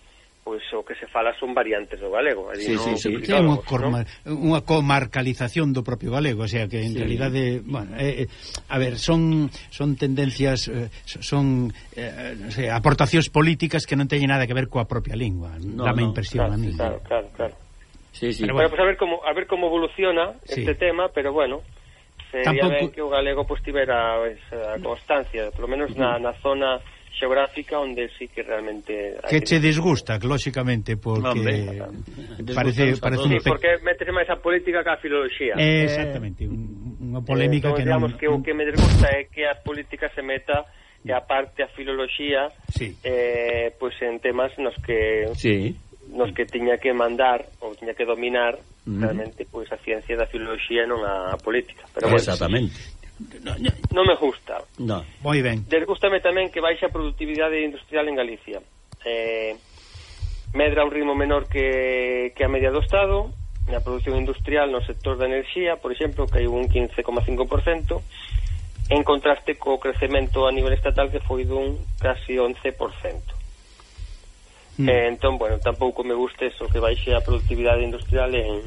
pois o que se fala son variantes do galego. É sí, no, sí, sí, sí. é unha, corma, ¿no? unha comarcalización do propio galego, o sea que en sí. realidade, bueno, eh, a ver, son son tendencias eh, son eh, no sé, aportacións políticas que non teñen nada que ver coa propia lingua, no, dame no, impresión claro, a mí. Claro, claro, claro. Sí, sí. Pero bueno, pues a ver como a ver como evoluciona sí. este tema, pero bueno, sería Tampouco... ben que o galego pues, tivera esa constancia, polo menos na, na zona xeográfica onde sí que realmente que che disgusta, lóxicamente porque Hombre, parece parece un sí, porque métese máis a política que a filoloxía. Eh, exactamente, un, unha eh, polémica eh, que non que o que me disgusta é que a política se meta e aparte a filoloxía sí. eh, pois pues en temas nos que sí. nos que tiña que mandar ou tiña que dominar realmente pois a ciencia da filoloxía non a política, pero bueno, Exactamente non me gusta. No, moi ben. Desgústame tamén que baixa a productividade industrial en Galicia. Eh, medra un ritmo menor que, que a media do Estado, na produción industrial no sector da enerxía, por exemplo, caiu un 15,5%, en contraste co crecemento a nivel estatal que foi dun casi 11%. Mm. Eh, entón, bueno, tampouco me gusta eso que baixe a productividade industrial en,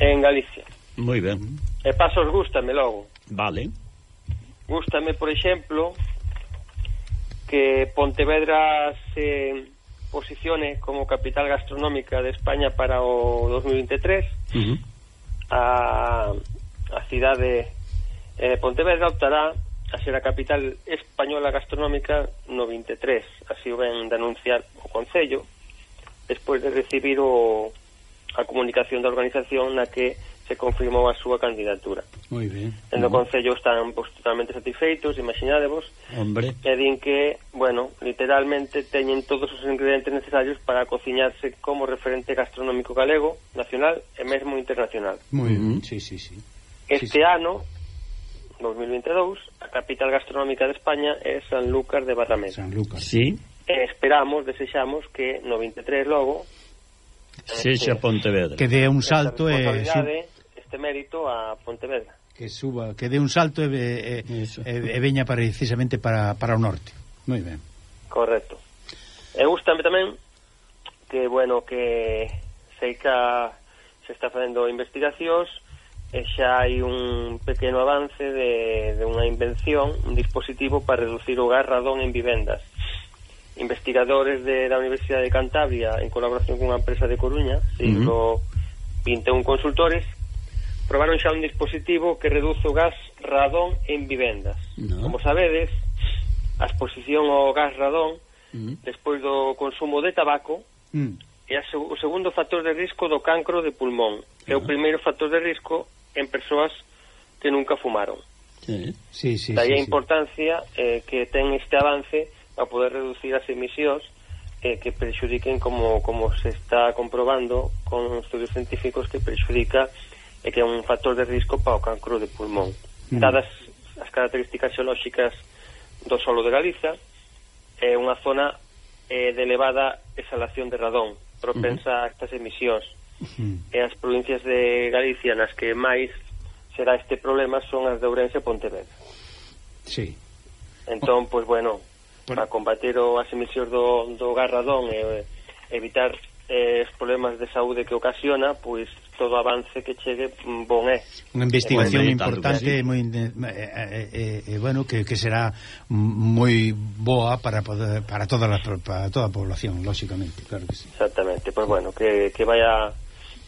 en Galicia. Moi ben. E pasos gústame logo. Vale. Gústame, por exemplo, que Pontevedra se posicione como capital gastronómica de España para o 2023. Uh -huh. a, a cidade eh, Pontevedra optará a ser a capital española gastronómica no 23. Así o ven de anunciar o Concello despois de recibir o, a comunicación da organización na que se confirmou a súa candidatura. Moi ben. En do Concello están pues, totalmente satisfeitos, imaginadevos. Hombre. E din que, bueno, literalmente teñen todos os ingredientes necesarios para cociñarse como referente gastronómico galego, nacional e mesmo internacional. Moi ben, sí, sí, sí. Este sí, sí. ano, 2022, a capital gastronómica de España é Sanlúcar de Barrameda. Sanlúcar. Sí. E esperamos, desexamos que no 23 logo Sexa Pontevedra. Que dé un salto e eh, este mérito a Pontevedra. Que suba, que dé un salto e, e, e, e veña para, precisamente para, para o norte. Moi ben. Correcto. E gustame tamén que, bueno, que Seica se está facendo investigacións e xa hai un pequeno avance de, de unha invención, un dispositivo para reducir o gas radón en vivendas. Investigadores de da Universidade de Cantabria, en colaboración con unha empresa de Coruña, siglo uh -huh. 21 consultores, probaron xa un dispositivo que reduce o gas radón en vivendas. No. Como sabedes, a exposición ao gas radón mm. despois do consumo de tabaco mm. é o segundo factor de risco do cancro de pulmón. É o ah. primeiro factor de risco en persoas que nunca fumaron. Sí, sí, sí, Daí sí, a importancia eh, que ten este avance para poder reducir as emisións eh, que perxudiquen como, como se está comprobando con estudios científicos que perxudica e que é un factor de risco para o cancro de pulmón. Mm. Dadas as características xeolóxicas do solo de Galiza, é unha zona eh, de elevada exhalación de radón, propensa mm. a estas emisións. Mm. E as provincias de Galicia nas que máis será este problema son as de Ourense e Pontevedra. Sí. Entón, pois, bueno, bueno, para combater o, as emisións do, do garradón e eh, evitar eh, os problemas de saúde que ocasiona, pois todo avance que chegue mm, bon é. Unha investigación importante importante moi eh eh, eh, eh, eh, bueno que, que será moi boa para poder, para toda la, para toda a población, lóxicamente, claro que sí. Exactamente. Pois pues bueno, que, que vaya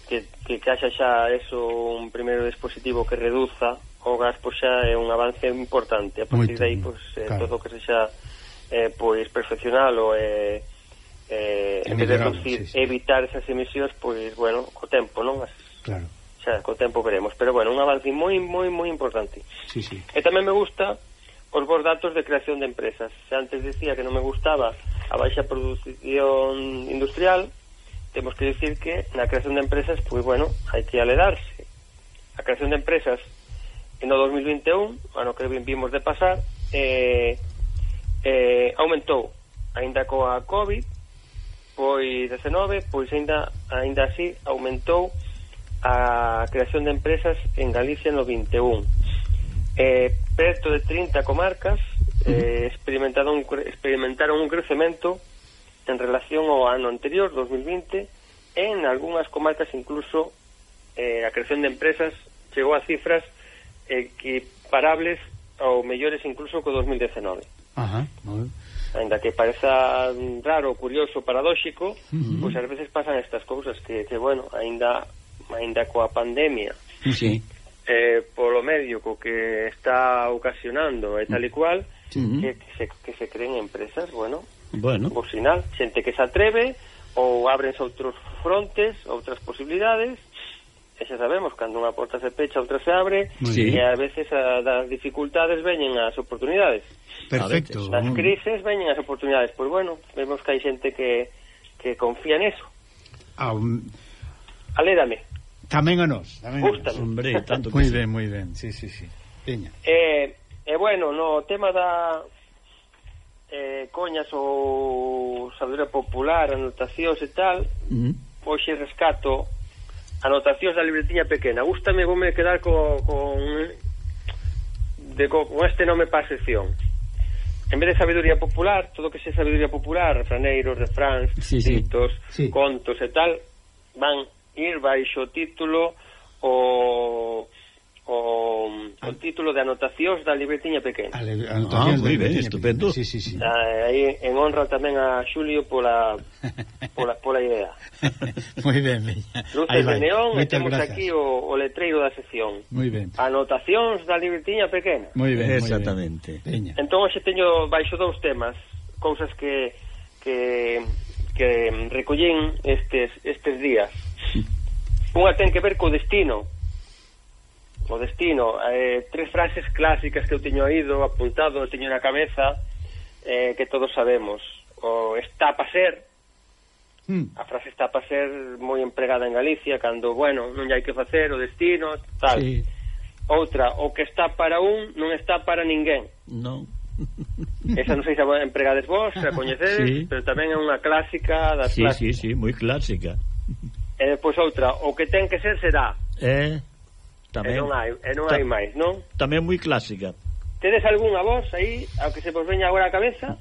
que, que, que haxa xa eso un primeiro dispositivo que reduza o gas pois xa é un avance importante. A partir Moito, de aí pois claro. eh, todo o que sexa eh, pois perfeccionalo e eh, eh, en vez de reducir, sí, sí. evitar esas emisións, pois, bueno, co tempo, non? As, claro. Xa, co tempo veremos. Pero, bueno, un avance moi, moi, moi importante. Sí, sí. Eh, e tamén me gusta os bons datos de creación de empresas. Se antes decía que non me gustaba a baixa produción industrial, temos que decir que na creación de empresas, pois, bueno, hai que aledarse. A creación de empresas en o 2021, ano que vimos de pasar, eh, eh, aumentou, ainda coa COVID, 2019, pois aínda aínda así aumentou a creación de empresas en Galicia no 21. Eh, perto de 30 comarcas eh, experimentaron, experimentaron un crecemento en relación ao ano anterior, 2020, en algunhas comarcas incluso eh, a creación de empresas chegou a cifras equiparables ou mellores incluso co 2019. Ajá, moi ainda que pareza raro, curioso, paradóxico, uh -huh. pois pues, ás veces pasan estas cousas que, que bueno, ainda ainda coa pandemia. Sí. Eh, polo medio co que está ocasionando e tal e cual uh -huh. que, que, se, que se creen empresas, bueno, bueno. por sinal, xente que se atreve ou abrense outros frontes, outras posibilidades e xa sabemos, cando unha porta se pecha, outra se abre, sí. e a veces a, das dificultades veñen as oportunidades. Perfecto. Das crises veñen as oportunidades. Pois bueno, vemos que hai xente que, que confía neso. Ah, um... Alédame. Tamén a nos. Tamén A nos. Hombre, [LAUGHS] tanto que moi ben, moi ben. Sí, sí, sí. Peña. Eh, eh, bueno, no tema da eh, coñas ou sabedoria popular, anotacións e tal, mm -huh. hoxe rescato anotacións da libretiña pequena. Gústame, voume quedar co, con, de, co, con este nome para a sección. En vez de sabiduría popular, todo que se sabiduría popular, refraneiros, refráns, sí, sí. ditos, sí. contos e tal, van ir baixo título o o, o título de anotacións da libretiña pequena. Ah, anotacións ah, ben, estupendo. Sí, sí, sí. Ah, aí en honra tamén a Xulio pola pola, pola idea. [LAUGHS] moi ben, veña. Luces de neón e temos aquí o, o letreiro da sección. Moi ben. Anotacións da libretiña pequena. Moi ben, exactamente. Veña. Entón hoxe teño baixo dous temas, cousas que que que recollín estes estes días. Mm. Unha ten que ver co destino, o destino eh, tres frases clásicas que eu teño oído apuntado, teño na cabeza eh, que todos sabemos o está para ser mm. a frase está para ser moi empregada en Galicia cando, bueno, non hai que facer o destino, tal sí. outra, o que está para un non está para ninguén non [LAUGHS] Esa non sei se a empregades vos, se a coñecedes, sí. pero tamén é unha clásica das sí, clásicas. Sí, sí, moi clásica. E eh, depois outra, o que ten que ser será. Eh? Tamén. E non hai, e non hai máis, non? Tamén moi clásica. Tedes algunha vos aí, ao que se vos veña agora a cabeza?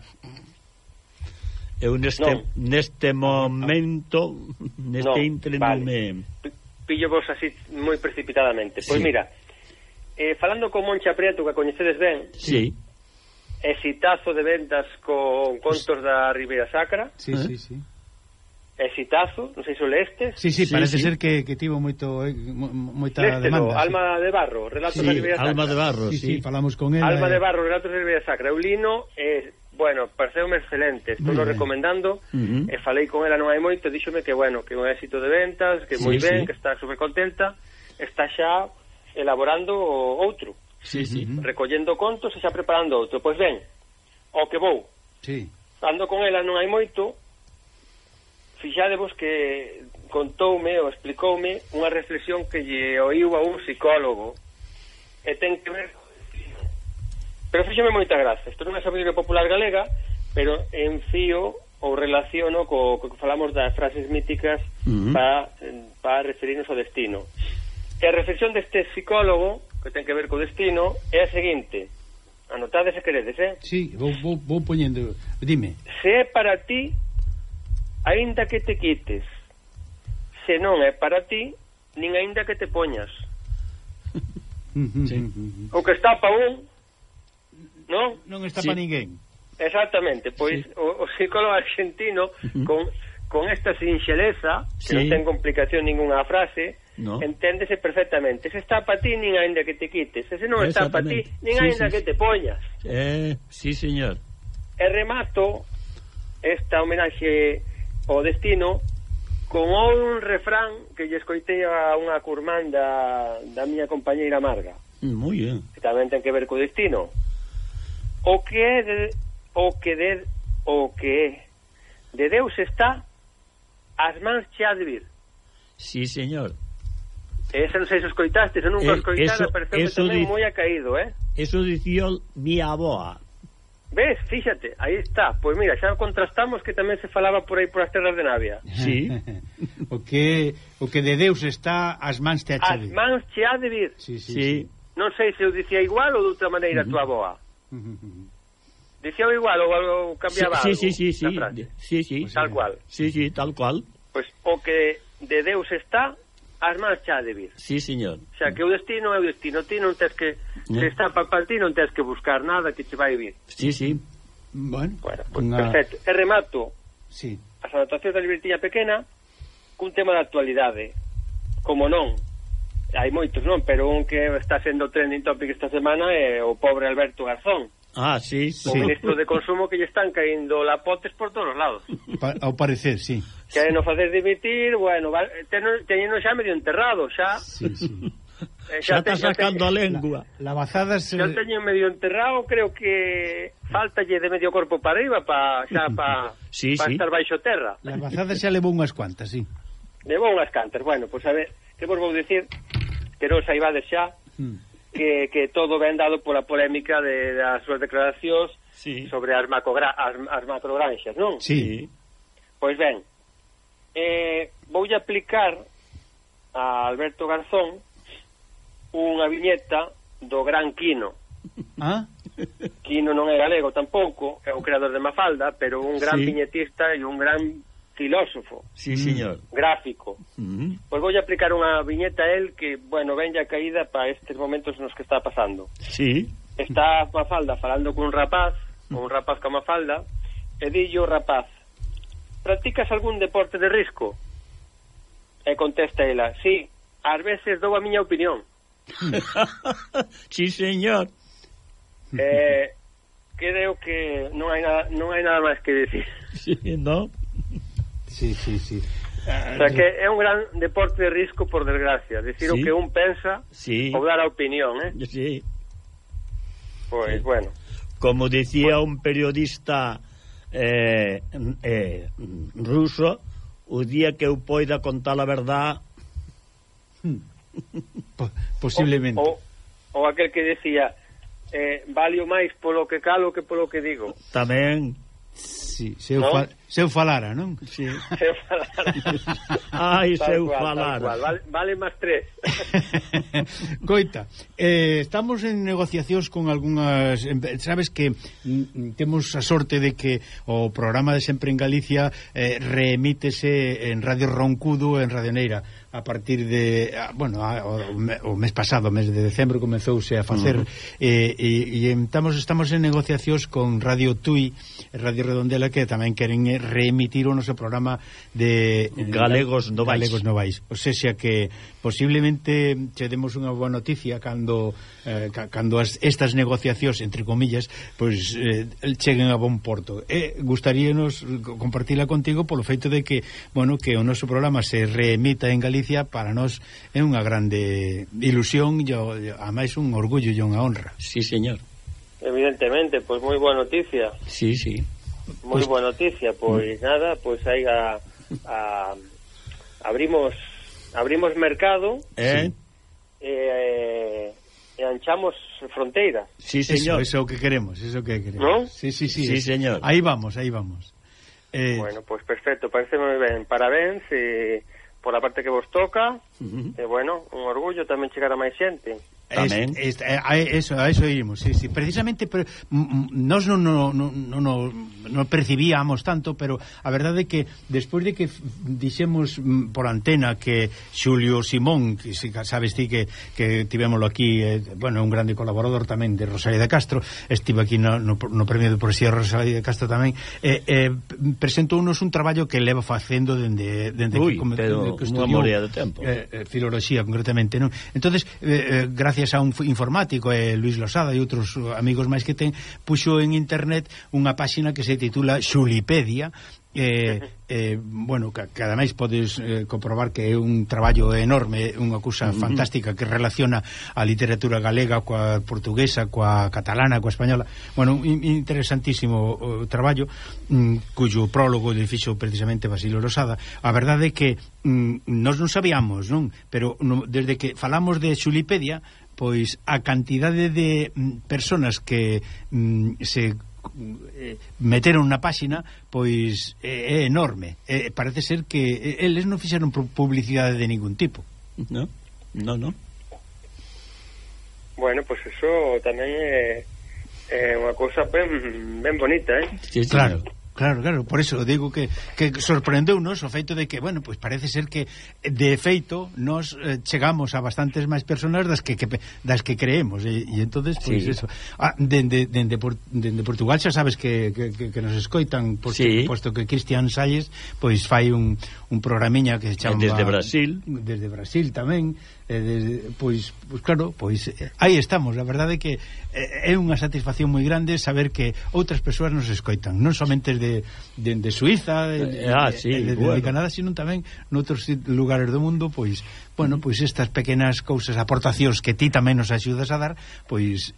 Eu neste, non. neste momento, [LAUGHS] neste no, intre vale. non me... Pillo vos así moi precipitadamente. Pois sí. Pois mira, eh, falando con Moncha Prieto, que coñecedes ben... Sí. Exitazo de ventas con contos da Ribeira Sacra. Sí, eh? sí, sí exitazo, non sei se o leestes. Sí, sí, sí parece sí. ser que, que tivo moito eh, moita Léstelo, demanda. Alma sí. de Barro, Relatos sí, da Ribeira Sacra. Alma de Barro, sí, sí, sí falamos con ela. Alma eh... de Barro, Relatos da Ribeira Sacra. Eu lino, eh, bueno, pareceume excelente, estou Muy recomendando, uh -huh. e eh, falei con ela non hai moito, díxome que, bueno, que un éxito de ventas, que sí, moi ben, sí. que está super contenta, está xa elaborando outro. Sí, sí. Recollendo contos e xa preparando outro. Pois ben, o que vou. Sí. Ando con ela non hai moito, fixadevos que contoume ou explicoume unha reflexión que lle oíu a un psicólogo e ten que ver pero fíxame moita gracia isto non é sabiduría popular galega pero en fío ou relaciono co, co que falamos das frases míticas uh -huh. para pa referirnos ao destino. E a reflexión deste psicólogo que ten que ver co destino é a seguinte. Anotade se queredes, eh? Sí, vou, vou, vou poñendo. Dime. Se é para ti Ainda que te quites, se non é para ti, nin aínda que te poñas. Sí. O que está pa un, non? Non está sí. para ninguén. Exactamente, pois sí. o, o psicólogo argentino con con esta sinxeleza, sí. non ten complicación ninguna a frase, no. enténdese perfectamente. Se está pa ti, nin aínda que te quites. Se non está pa ti, nin sí, aínda sí, que te poñas. Eh, sí, señor. E remato esta homenaxe o destino con un refrán que lle escoitei a unha curmán da, da miña compañeira Marga. Mm, moi ben. Que tamén ten que ver co destino. O que é de, o que de, o que é de Deus está as mans che advir. de vir. Sí, señor. Ese non sei se escoitaste, se nunca eh, escoitara, pero foi moi acaído, caído, eh? Eso dicía mi aboa, Ves, fíxate, aí está. Pois mira, xa contrastamos que tamén se falaba por aí por as terras de Navia. Sí. [LAUGHS] o que o que de Deus está as mans te acha de vir. As mans te ha de vir. Sí, sí, sí. sí. Non sei se eu dicía igual ou de outra maneira uh -huh. a tua boa. Uh. [LAUGHS] Dicía igual ou algo cambiaba sí, algo. Sí, sí, sí, sí. sí, sí. Tal cual. Sí, sí, tal cual. Pois pues, o que de Deus está as mans xa de vir. Sí, señor. O sea, que o destino é o destino. Ti non tens que... Se eh. está para pa ti non tens que buscar nada que te vai vir. Sí, sí. Bueno, bueno pues una... perfecto. E remato sí. as anotacións da libertilla pequena cun tema de actualidade. Como non, hai moitos non, pero un que está sendo trending topic esta semana é o pobre Alberto Garzón. Ah, sí, sí. O ministro de Consumo que lle están caindo lapotes por todos os lados. Pa ao parecer, sí. Que non facer dimitir, bueno, teñeno xa medio enterrado, xa. Sí, sí. Eh, xa, xa está sacando te, a lengua. La, la bazada se... Xa teño medio enterrado, creo que faltalle de medio corpo para arriba, pa, xa pa, [LAUGHS] sí, pa sí. estar baixo terra. La bazada xa levou unhas cuantas, sí. Levou unhas cantas, bueno, pois pues a ver, que vos vou dicir, que non saibades xa, mm que, que todo ben dado pola polémica de, das súas declaracións sí. sobre as, macrogra as, as macrogranxas, non? Sí. Pois ben, eh, voulle aplicar a Alberto Garzón unha viñeta do Gran Quino. Ah? Quino non é galego tampouco, é o creador de Mafalda, pero un gran sí. viñetista e un gran filósofo. Sí, señor. Gráfico. Uh -huh. Pois voulle aplicar unha viñeta a él que, bueno, venlle a caída para estes momentos nos que está pasando. Sí. Está Mafalda falando cun rapaz, con un rapaz con Mafalda, e dillo rapaz, practicas algún deporte de risco? E contesta ela, sí, ás veces dou a miña opinión. [LAUGHS] sí, señor. Eh, creo que non hai nada, non hai nada máis que decir. Sí, no. Sí, sí, sí. O sea que é un gran deporte de risco por desgracia, decir sí. o que un pensa sí. ou dar a opinión, eh? Sí. Pois, sí. bueno. Como decía bueno. un periodista eh, eh, ruso, o día que eu poida contar a verdad hmm. posiblemente. O, o, o aquel que decía eh, valio máis polo que calo que polo que digo. Tamén. Sí, se eu, no? fa, se eu falara, non? Sí. Se eu falara. [LAUGHS] Ai, se eu falara. Cual, vale, vale máis tres. [LAUGHS] Coita, eh, estamos en negociacións con algunhas... Sabes que mm, mm, temos a sorte de que o programa de Sempre en Galicia eh, reemítese en Radio Roncudo en Radio Neira a partir de bueno, o, o mes pasado, o mes de decembro comezouse a facer uh -huh. eh, e, e estamos estamos en negociacións con Radio Tui, Radio Redondela que tamén queren reemitir o noso programa de eh, Galegos Novais. Galegos Novais. O sea, xa que posiblemente che demos unha boa noticia cando eh, cando as, estas negociacións entre comillas, pois eh, cheguen a bon porto. E eh, gustaríanos compartila contigo polo feito de que, bueno, que o noso programa se reemita en Galicia para nós é unha grande ilusión e a máis un orgullo e unha honra. Sí, señor. Evidentemente, pois moi boa noticia. Sí, sí. Moi pues... boa noticia, pois mm. nada, pois aí a, a abrimos abrimos mercado eh? e, eh, eh, e anchamos fronteiras. Sí, señor. Eso, é o que queremos, eso que queremos. ¿No? Sí, sí, sí. sí señor. Aí vamos, aí vamos. Eh... Bueno, pois pues perfecto, parece moi ben. Parabéns e... por a parte que vos toca, uh -huh. e bueno, un orgullo tamén chegar a máis xente tamén. Es, es, a, eso, a eso ímos, sí, sí. precisamente pero, nós non, non, non, non, non percibíamos tanto, pero a verdade é que despois de que dixemos por antena que Xulio Simón, que sabes ti que, que tivémolo aquí, eh, bueno, un grande colaborador tamén de Rosalía de Castro, estive aquí no, no, no premio de poesía Rosalía de Castro tamén, eh, eh, presentounos un traballo que leva facendo dende, dende Ui, que, como, pero, que estudiou, morea de tempo. Eh, eh, filoloxía concretamente, non? Entonces, eh, eh, gracias gracias a un informático eh, Luis Losada e outros uh, amigos máis que ten, puxo en internet unha páxina que se titula Xulipedia, eh, [LAUGHS] eh, bueno, que cada ademais podes eh, comprobar que é un traballo enorme, unha cousa uh -huh. fantástica que relaciona a literatura galega coa portuguesa, coa catalana, coa española. Bueno, un interesantísimo o, traballo mm, cuyo prólogo le fixo precisamente Basilio Rosada. A verdade é que mm, nós non sabíamos, non? Pero no, desde que falamos de Xulipedia pois a cantidade de mm, personas que mm, se eh, meteron na páxina pois é, é enorme é, parece ser que eles non fixeron publicidade de ningún tipo non? non, no. bueno, pois pues eso tamén é, é unha cousa mm, ben, ben bonita eh? sí, claro, claro. Claro, claro, por eso digo que, que sorprendeu-nos o feito de que, bueno, pues parece ser que, de feito, nos eh, chegamos a bastantes máis personas das que, que das que creemos, e, e entonces, pois pues, sí. eso. Ah, dende, dende, por, dende Portugal xa sabes que, que, que nos escoitan, posto, sí. posto que Cristian Salles, pois fai un, un programiña que se chama... Desde Brasil. Desde Brasil tamén, eh, de, pois, pois claro, pois eh, aí estamos, a verdade é que eh, é unha satisfacción moi grande saber que outras persoas nos escoitan, non somente de, de, de Suiza, de, ah, sí, de, de, bueno. de Canadá, sino tamén noutros lugares do mundo, pois bueno, pois estas pequenas cousas, aportacións que ti tamén nos axudas a dar, pois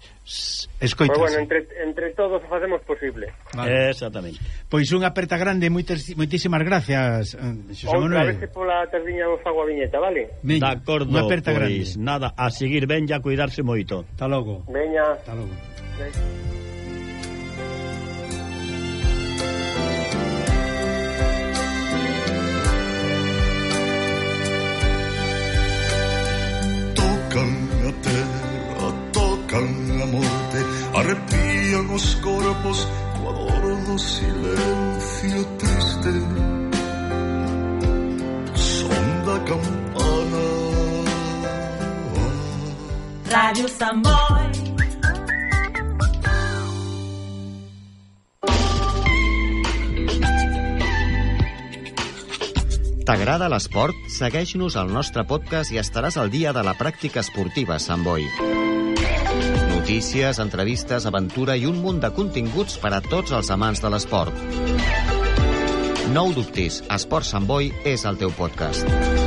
escoitas. Pois bueno, entre, entre todos o facemos posible. Vale. Exactamente. Pois unha aperta grande, moitas, moitísimas gracias, eh, Xosé Manuel. Outra vez pola tardiña vos fago a viñeta, vale? Veña, de acordo, unha aperta pois, grande. nada, a seguir, veña, cuidarse moito. Hasta logo. Veña. Hasta logo. Veña. A terra, tocan a morte Arrepían os corpos coa dor do silencio triste Son da campana Radio Samboy. T'agrada l'esport? Segueix-nos al nostre podcast i estaràs al dia de la pràctica esportiva Sant Boi. Notícies, entrevistes, aventura i un munt de continguts per a tots els amants de l'esport. No ho dubtis, Esport Sant Boi és el teu podcast.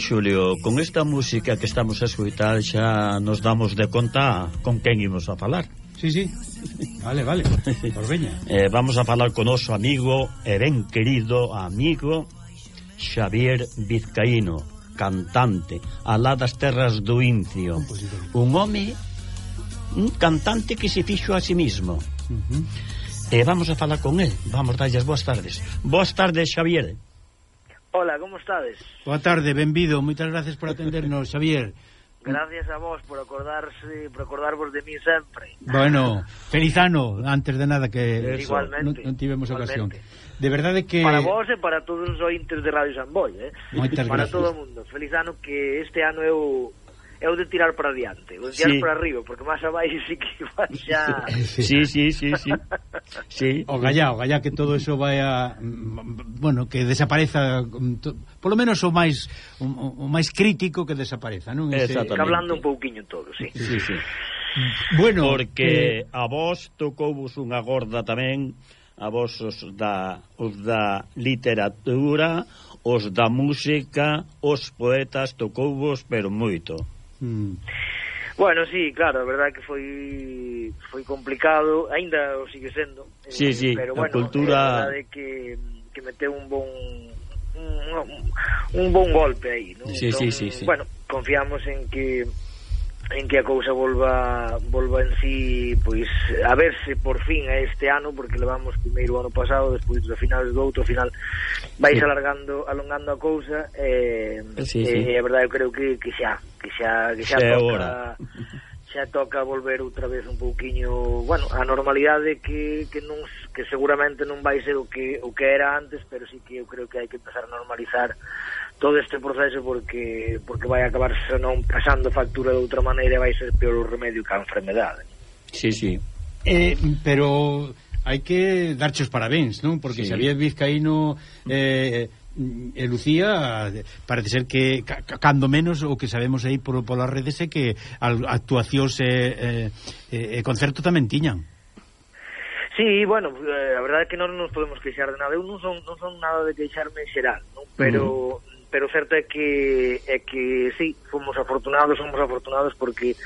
Xulio, con esta música que estamos a escutar xa nos damos de conta con quen imos a falar. Sí, sí. Vale, vale. Por veña. [LAUGHS] eh, vamos a falar con noso amigo e ben querido amigo Xavier Vizcaíno, cantante, alá das terras do Incio. Un home, un cantante que se fixo a sí mismo. Uh -huh. E eh, vamos a falar con él. Vamos darlle as boas tardes. Boas tardes, Xavier. Hola, como estades? Boa tarde, benvido, moitas gracias por atendernos, Xavier. Gracias a vos por acordarse, por acordarvos de mí sempre. Bueno, feliz ano, antes de nada que eso, igualmente, non, non tivemos igualmente. ocasión. De verdade que Para vos e para todos os ointes de Radio Samboy, eh? Moitas para gracias. todo o mundo. Feliz ano que este ano eu é o de tirar para diante, o de tirar sí. para arriba, porque máis abaixo sí que vas xa... Sí, sí, sí, sí. sí. O gallá, o gallá que todo eso vai a... Bueno, que desapareza, polo menos o máis o, o máis crítico que desapareza, non? Ese... Exactamente. hablando un pouquiño todo, sí. Sí, sí. Bueno, porque eh... a vos tocouvos unha gorda tamén, a vos os da, os da literatura, os da música, os poetas tocouvos, pero moito. Mm. Bueno, sí, claro, a verdade que foi foi complicado, aínda o sigue sendo. Sí, eh, sí, pero bueno, a verdade de que que meteu un bon un, un, bon golpe aí, ¿no? Sí, sí, entón, sí, sí. Bueno, confiamos en que en que a cousa volva volva en si pois a verse por fin a este ano porque levamos primeiro ano pasado despois do final do outro final vais sí. alargando alongando a cousa e eh, sí, sí. eh, a verdade eu creo que, que xa que xa que xa, xa toca hora. [LAUGHS] xa toca volver outra vez un pouquiño bueno a normalidade que, que non que seguramente non vai ser o que o que era antes pero sí que eu creo que hai que empezar a normalizar todo este proceso porque porque vai acabar non pasando factura de outra maneira e vai ser peor o remedio que a enfermedade. Sí, sí. Eh, pero hai que darche os parabéns, non? Porque sí. Xavier Vizcaíno eh, e Lucía parece ser que cando menos o que sabemos aí por, polas redes é que actuacións e, e, e concerto tamén tiñan. Sí, bueno, eh, a verdade é que non nos podemos queixar de nada. Eu non son, non son nada de queixarme en xeral, non? pero uh -huh pero certo é que é que sí, fomos afortunados, somos afortunados porque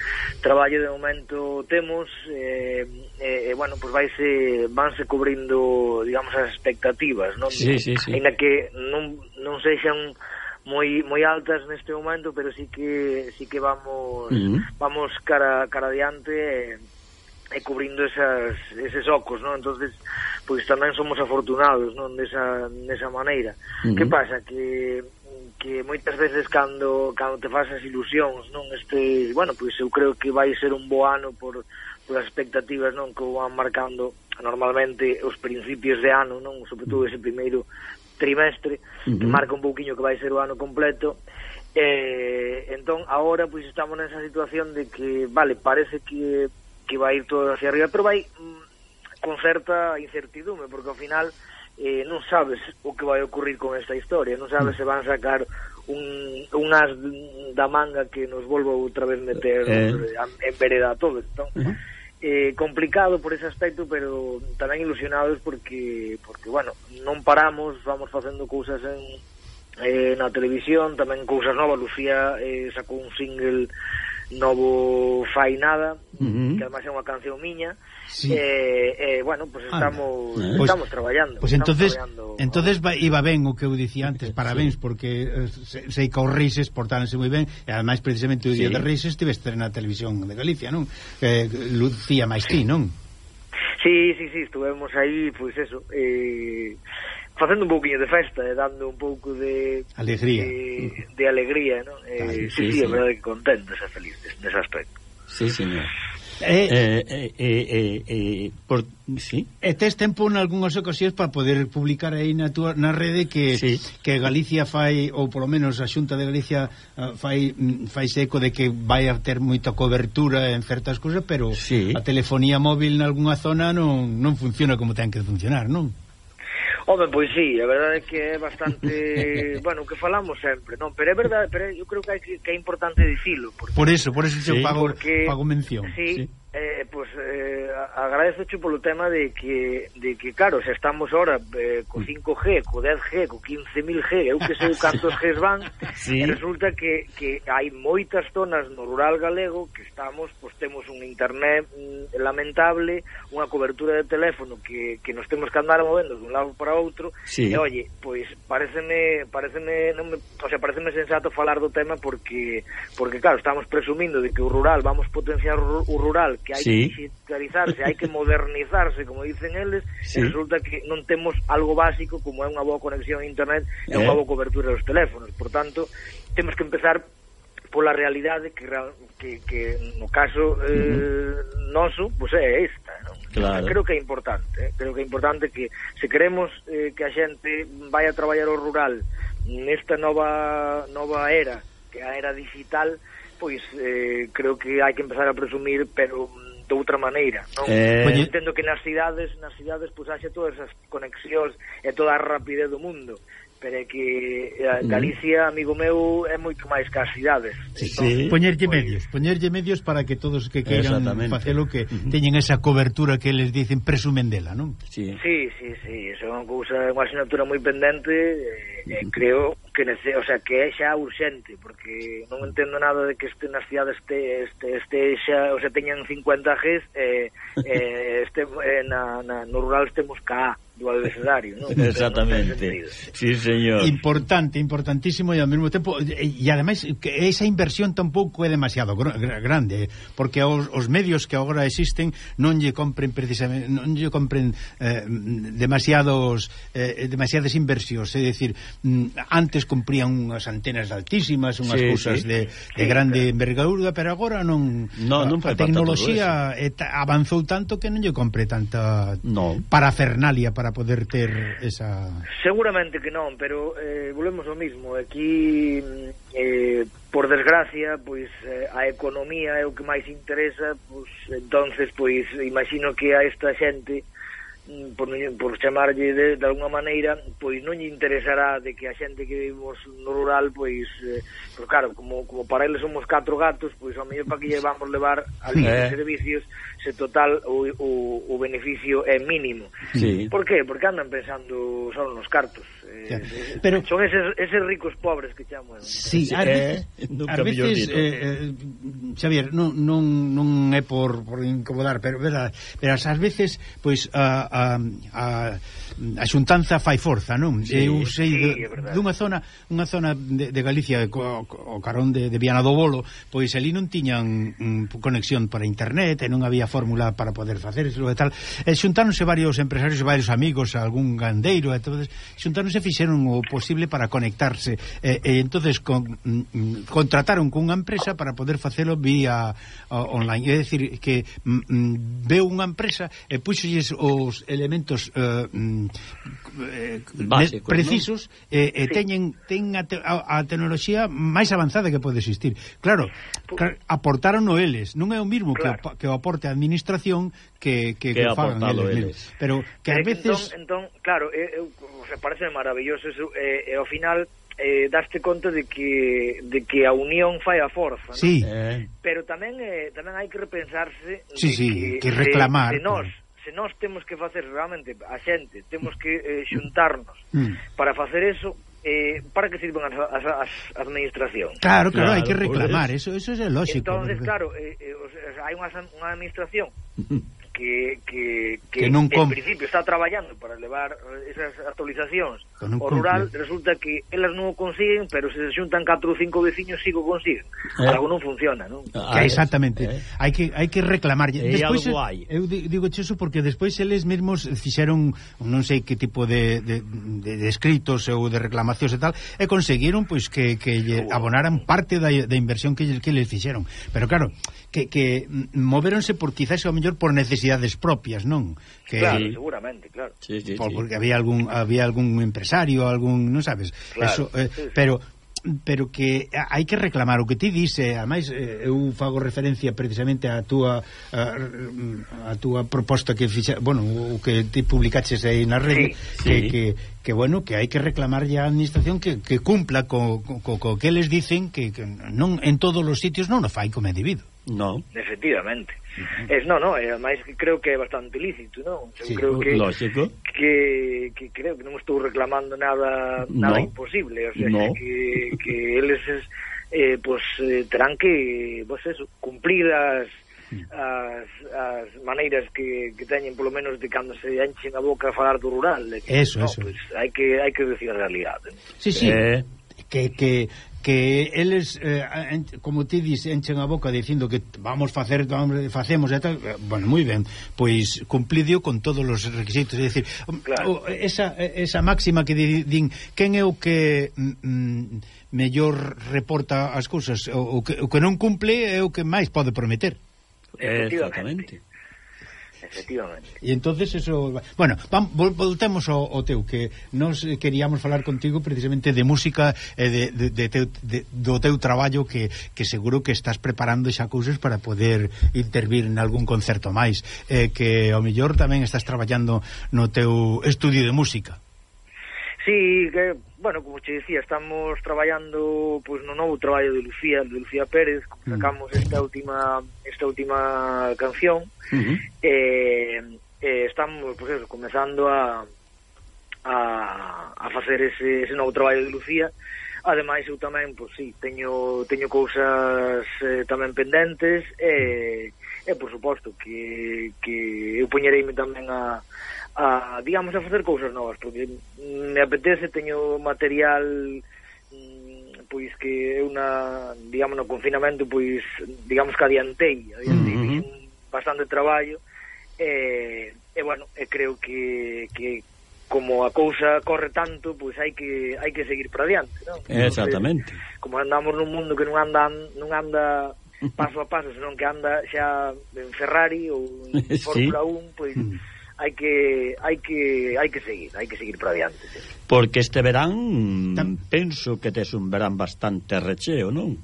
traballo de momento temos eh, eh, bueno, pois pues vaise vanse cubrindo, digamos, as expectativas, non? Sí, sí, sí. Ainda que non non sexan moi moi altas neste momento, pero sí que sí que vamos uh -huh. vamos cara cara adiante e, e cubrindo esas eses ocos, non? Entonces, pois pues, tamén somos afortunados, non, desa nesa maneira. Uh -huh. Que pasa que que moitas veces cando, cando te fas as ilusións, non este, bueno, pois eu creo que vai ser un bo ano por, por as expectativas non que van marcando normalmente os principios de ano, non, sobre todo ese primeiro trimestre, uh -huh. que marca un pouquiño que vai ser o ano completo. Eh, entón, agora pois estamos nesa situación de que, vale, parece que que vai ir todo hacia arriba, pero vai mm, con certa incertidume, porque ao final eh, non sabes o que vai ocurrir con esta historia, non sabes se van sacar un, un as da manga que nos volva outra vez meter eh... en vereda a todo, entón... Eh, complicado por ese aspecto, pero tamén ilusionados porque, porque bueno, non paramos, vamos facendo cousas en, eh, na televisión, tamén cousas novas, Lucía eh, sacou un single novo Fai Nada, uh que además é unha canción miña, Sí. Eh, eh, bueno, pues estamos eh. Anda. pues, estamos traballando. Pois pues entonces traballando... entonces va, iba ben o que eu dicía antes, parabéns sí. porque eh, sei se que os Rises portáronse moi ben e ademais precisamente o día sí. de Rises tiveste na televisión de Galicia, non? Eh, Lucía máis ti, non? Sí, sí, sí, estuvemos aí, pois pues eso, eh facendo un pouquiño de festa e dando un pouco de alegría, de, de alegría, non? Eh, Ay, sí, sí, sí, sí, é verdade que contentos e felices nese aspecto. Sí, señor. Eh, eh, eh, eh, eh, por, sí. E tes tempo en algunhas ocasións para poder publicar aí na tua na rede que sí. que Galicia fai ou polo menos a Xunta de Galicia fai fai eco de que vai a ter moita cobertura en certas cousas, pero sí. a telefonía móvil algunha zona non non funciona como ten que funcionar, non? Home, pois sí, a verdade é que é bastante, [LAUGHS] bueno, que falamos sempre, non, pero é verdade, pero eu creo que, hai, que é importante dicilo, porque Por eso, por eso sí, eu pago, porque, pago mención. Sí, sí eh, pues eh, agradezo polo tema de que, de que claro, se estamos ahora eh, co 5G, co 10G, co 15.000G, eu que [LAUGHS] sei cantos Gs van, sí. resulta que, que hai moitas zonas no rural galego que estamos, pois pues, temos un internet mm, lamentable, unha cobertura de teléfono que, que nos temos que andar movendo de un lado para outro, sí. e oye, pois pareceme, pareceme, non me, o sea, pareceme sensato falar do tema porque, porque claro, estamos presumindo de que o rural, vamos potenciar o rural que hai sí. que digitalizarse, hai que modernizarse, como dicen eles, sí. e resulta que non temos algo básico como é unha boa conexión a internet e eh. unha boa cobertura dos teléfonos. Por tanto, temos que empezar pola realidade que, que, que no caso eh, noso pois pues é esta non? Claro. creo que é importante eh? creo que é importante que se queremos eh, que a xente vai a traballar o rural nesta nova nova era que a era digital pois eh, creo que hai que empezar a presumir, pero mm, de outra maneira, non? Eh... Entendo que nas cidades, nas cidades pois haxe todas as conexións e toda a rapidez do mundo, pero é que eh, Galicia, amigo meu, é moito máis que as cidades. Sí, entón, sí. Poñerlle pues... medios, poñerlle medios para que todos que queiran facelo que teñen esa cobertura que les dicen presumen dela, non? Sí, sí, sí, sí eso é unha cousa, unha asignatura moi pendente, eh, uh creo que nece, o sea, que é xa urxente, porque non entendo nada de que este nas cidades este, este, este xa, o sea, teñan 50 Gs eh, [LAUGHS] eh, este, eh, na, na, no rural estemos ca do abecedario, non? Exactamente. No sí, señor. Importante, importantísimo e ao mesmo tempo e ademais que esa inversión tampouco é demasiado gr grande, porque os, os medios que agora existen non lle compren precisamente non lle compren eh, demasiados eh, demasiadas inversións, é dicir, mm, antes antes cumprían unhas antenas altísimas, unhas sí, cousas sí. de, de grande claro. envergadura, pero agora non, no, non a tecnoloxía avanzou tanto que non lle compre tanta no. parafernalia para poder ter esa... Seguramente que non, pero eh, volvemos ao mismo. Aquí, eh, por desgracia, pois eh, a economía é o que máis interesa, pois entonces pois imagino que a esta xente por, por chamarlle de, de alguna maneira, pois non lle interesará de que a xente que vivimos no rural, pois, eh, pois claro, como, como para eles somos catro gatos, pois ao mellor para que lle vamos levar ali eh. servicios, se total o, o, o beneficio é mínimo. Sí. Por qué? Porque andan pensando só nos cartos. Eh, sí. Eh, pero son eses, eses ricos pobres que chaman. Sí, a, eh, a veces eh, eh, Xavier, non, non, non é por, por incomodar, pero verás, verás ás veces pois pues, a, a, a a xuntanza fai forza, non? Sí, eu sei sí, de, dunha zona, unha zona de, de Galicia co, o carón de, de Viana do Bolo, pois ali non tiñan mm, conexión para internet, e non había fórmula para poder facer iso e tal. E xuntáronse varios empresarios, varios amigos, algún gandeiro, e entonces xuntáronse fixeron o posible para conectarse. E, e entonces con, mm, contrataron cunha empresa para poder facelo vía o, online, é dicir que mm, mm veu unha empresa e puxolles os elementos eh, mm, eh, Básicos, precisos ¿no? eh, e sí. teñen ten a, te, a, a tecnoloxía máis avanzada que pode existir. Claro, aportaron o eles, non é o mismo claro. que, que o aporte a administración que que, que, que fagan eles, eles. Pero que a eh, entón, veces entón, entón claro, eh, eh, o sea, parece maravilloso eso, eh, e ao final eh, daste conta de que de que a unión fai a forza, sí. non? Eh. Pero tamén eh, tamén hai que repensarse sí, de sí, que, que reclamar de, de nós, se nós temos que facer realmente a xente, temos que eh, xuntarnos mm. para facer eso, eh, para que sirvan as, as, as administracións. Claro, claro, claro, hai que reclamar, eso, eso é lógico. Entonces, porque... claro, eh, eh, o sea, hai unha, unha administración mm-hmm que, que, que, que non en principio está traballando para levar esas actualizacións ao rural, resulta que elas non o consiguen, pero se se xuntan 4 ou 5 veciños sigo o consiguen. Eh. Algo non funciona, non? Ah, exactamente. Eh. Hai que hai que reclamar Eh, despois hai. eu digo eso porque despois eles mesmos fixeron non sei que tipo de, de, de, de escritos ou de reclamacións e tal, e conseguiron pois que, que abonaran parte da, da inversión que, que les fixeron. Pero claro, que, que moveronse por quizás ao mellor por necesidades propias, non? Que Claro, seguramente, claro. Sí, sí, por, sí. porque había algún había algún empresario, algún, non sabes, claro, eso eh, sí, sí. pero pero que hai que reclamar o que ti dice, ademais eh, eu fago referencia precisamente á túa a, a túa proposta que fixa, bueno, o que ti publicaches aí na rede sí, que, sí. que que bueno, que hai que reclamar a administración que, que cumpla co, co, co que les dicen que, que non en todos os sitios non o fai como debido. No. Efectivamente. Es, no, no, eh, e máis creo que é bastante lícito, non? Eu sí, creo que lógico. Que, que creo que non estou reclamando nada nada no. imposible, o sea, no. que que eles es, eh pues, eh, terán que vos pues, eso, cumprir as as, as maneiras que, que teñen polo menos de cando se enchen a boca a falar do rural. Que, eso, no, eso. Pues, hai que hai que decir a realidade. Sí, sí. Eh que, que que eles eh, en, como ti dis enchen a boca dicindo que vamos facer vamos, facemos e tal, eh, bueno, moi ben, pois cumplidio con todos os requisitos, é dicir, claro. O, esa, esa máxima que di, din quen é o que mm, mm, mellor reporta as cousas, o, o, que, o que non cumple é o que máis pode prometer. Exactamente efectivamente. E entonces eso, bueno, vam, voltemos ao, ao teu que nos queríamos falar contigo precisamente de música e de, de, de teu, de, do teu traballo que, que seguro que estás preparando xa cousas para poder intervir en algún concerto máis, eh, que ao mellor tamén estás traballando no teu estudio de música. Sí, que bueno, como che dicía, estamos traballando pois no novo traballo de Lucía, de Lucía Pérez, mm. sacamos esta última esta última canción. Uh -huh. eh, eh estamos, pois eso, comezando a a a facer ese ese novo traballo de Lucía. Ademais eu tamén, pois si, sí, teño teño cousas eh, tamén pendentes e eh, e eh, por suposto que que eu poñereime tamén a a, digamos, a facer cousas novas, porque me apetece, teño material mm, pois que eu na, digamos, no confinamento, pois, digamos que adiantei, adiantei uh -huh. Pois, bastante traballo, e, e bueno, e creo que, que como a cousa corre tanto, pois hai que hai que seguir para adiante, non? Eh, exactamente. Entonces, como andamos nun mundo que non anda non anda paso a paso, senón que anda xa en Ferrari ou en [LAUGHS] Fórmula sí. 1, pois mm hai que hai que hai que seguir, hai que seguir para adiante. Sí. Porque este verán Tam... penso que tes un verán bastante recheo, non?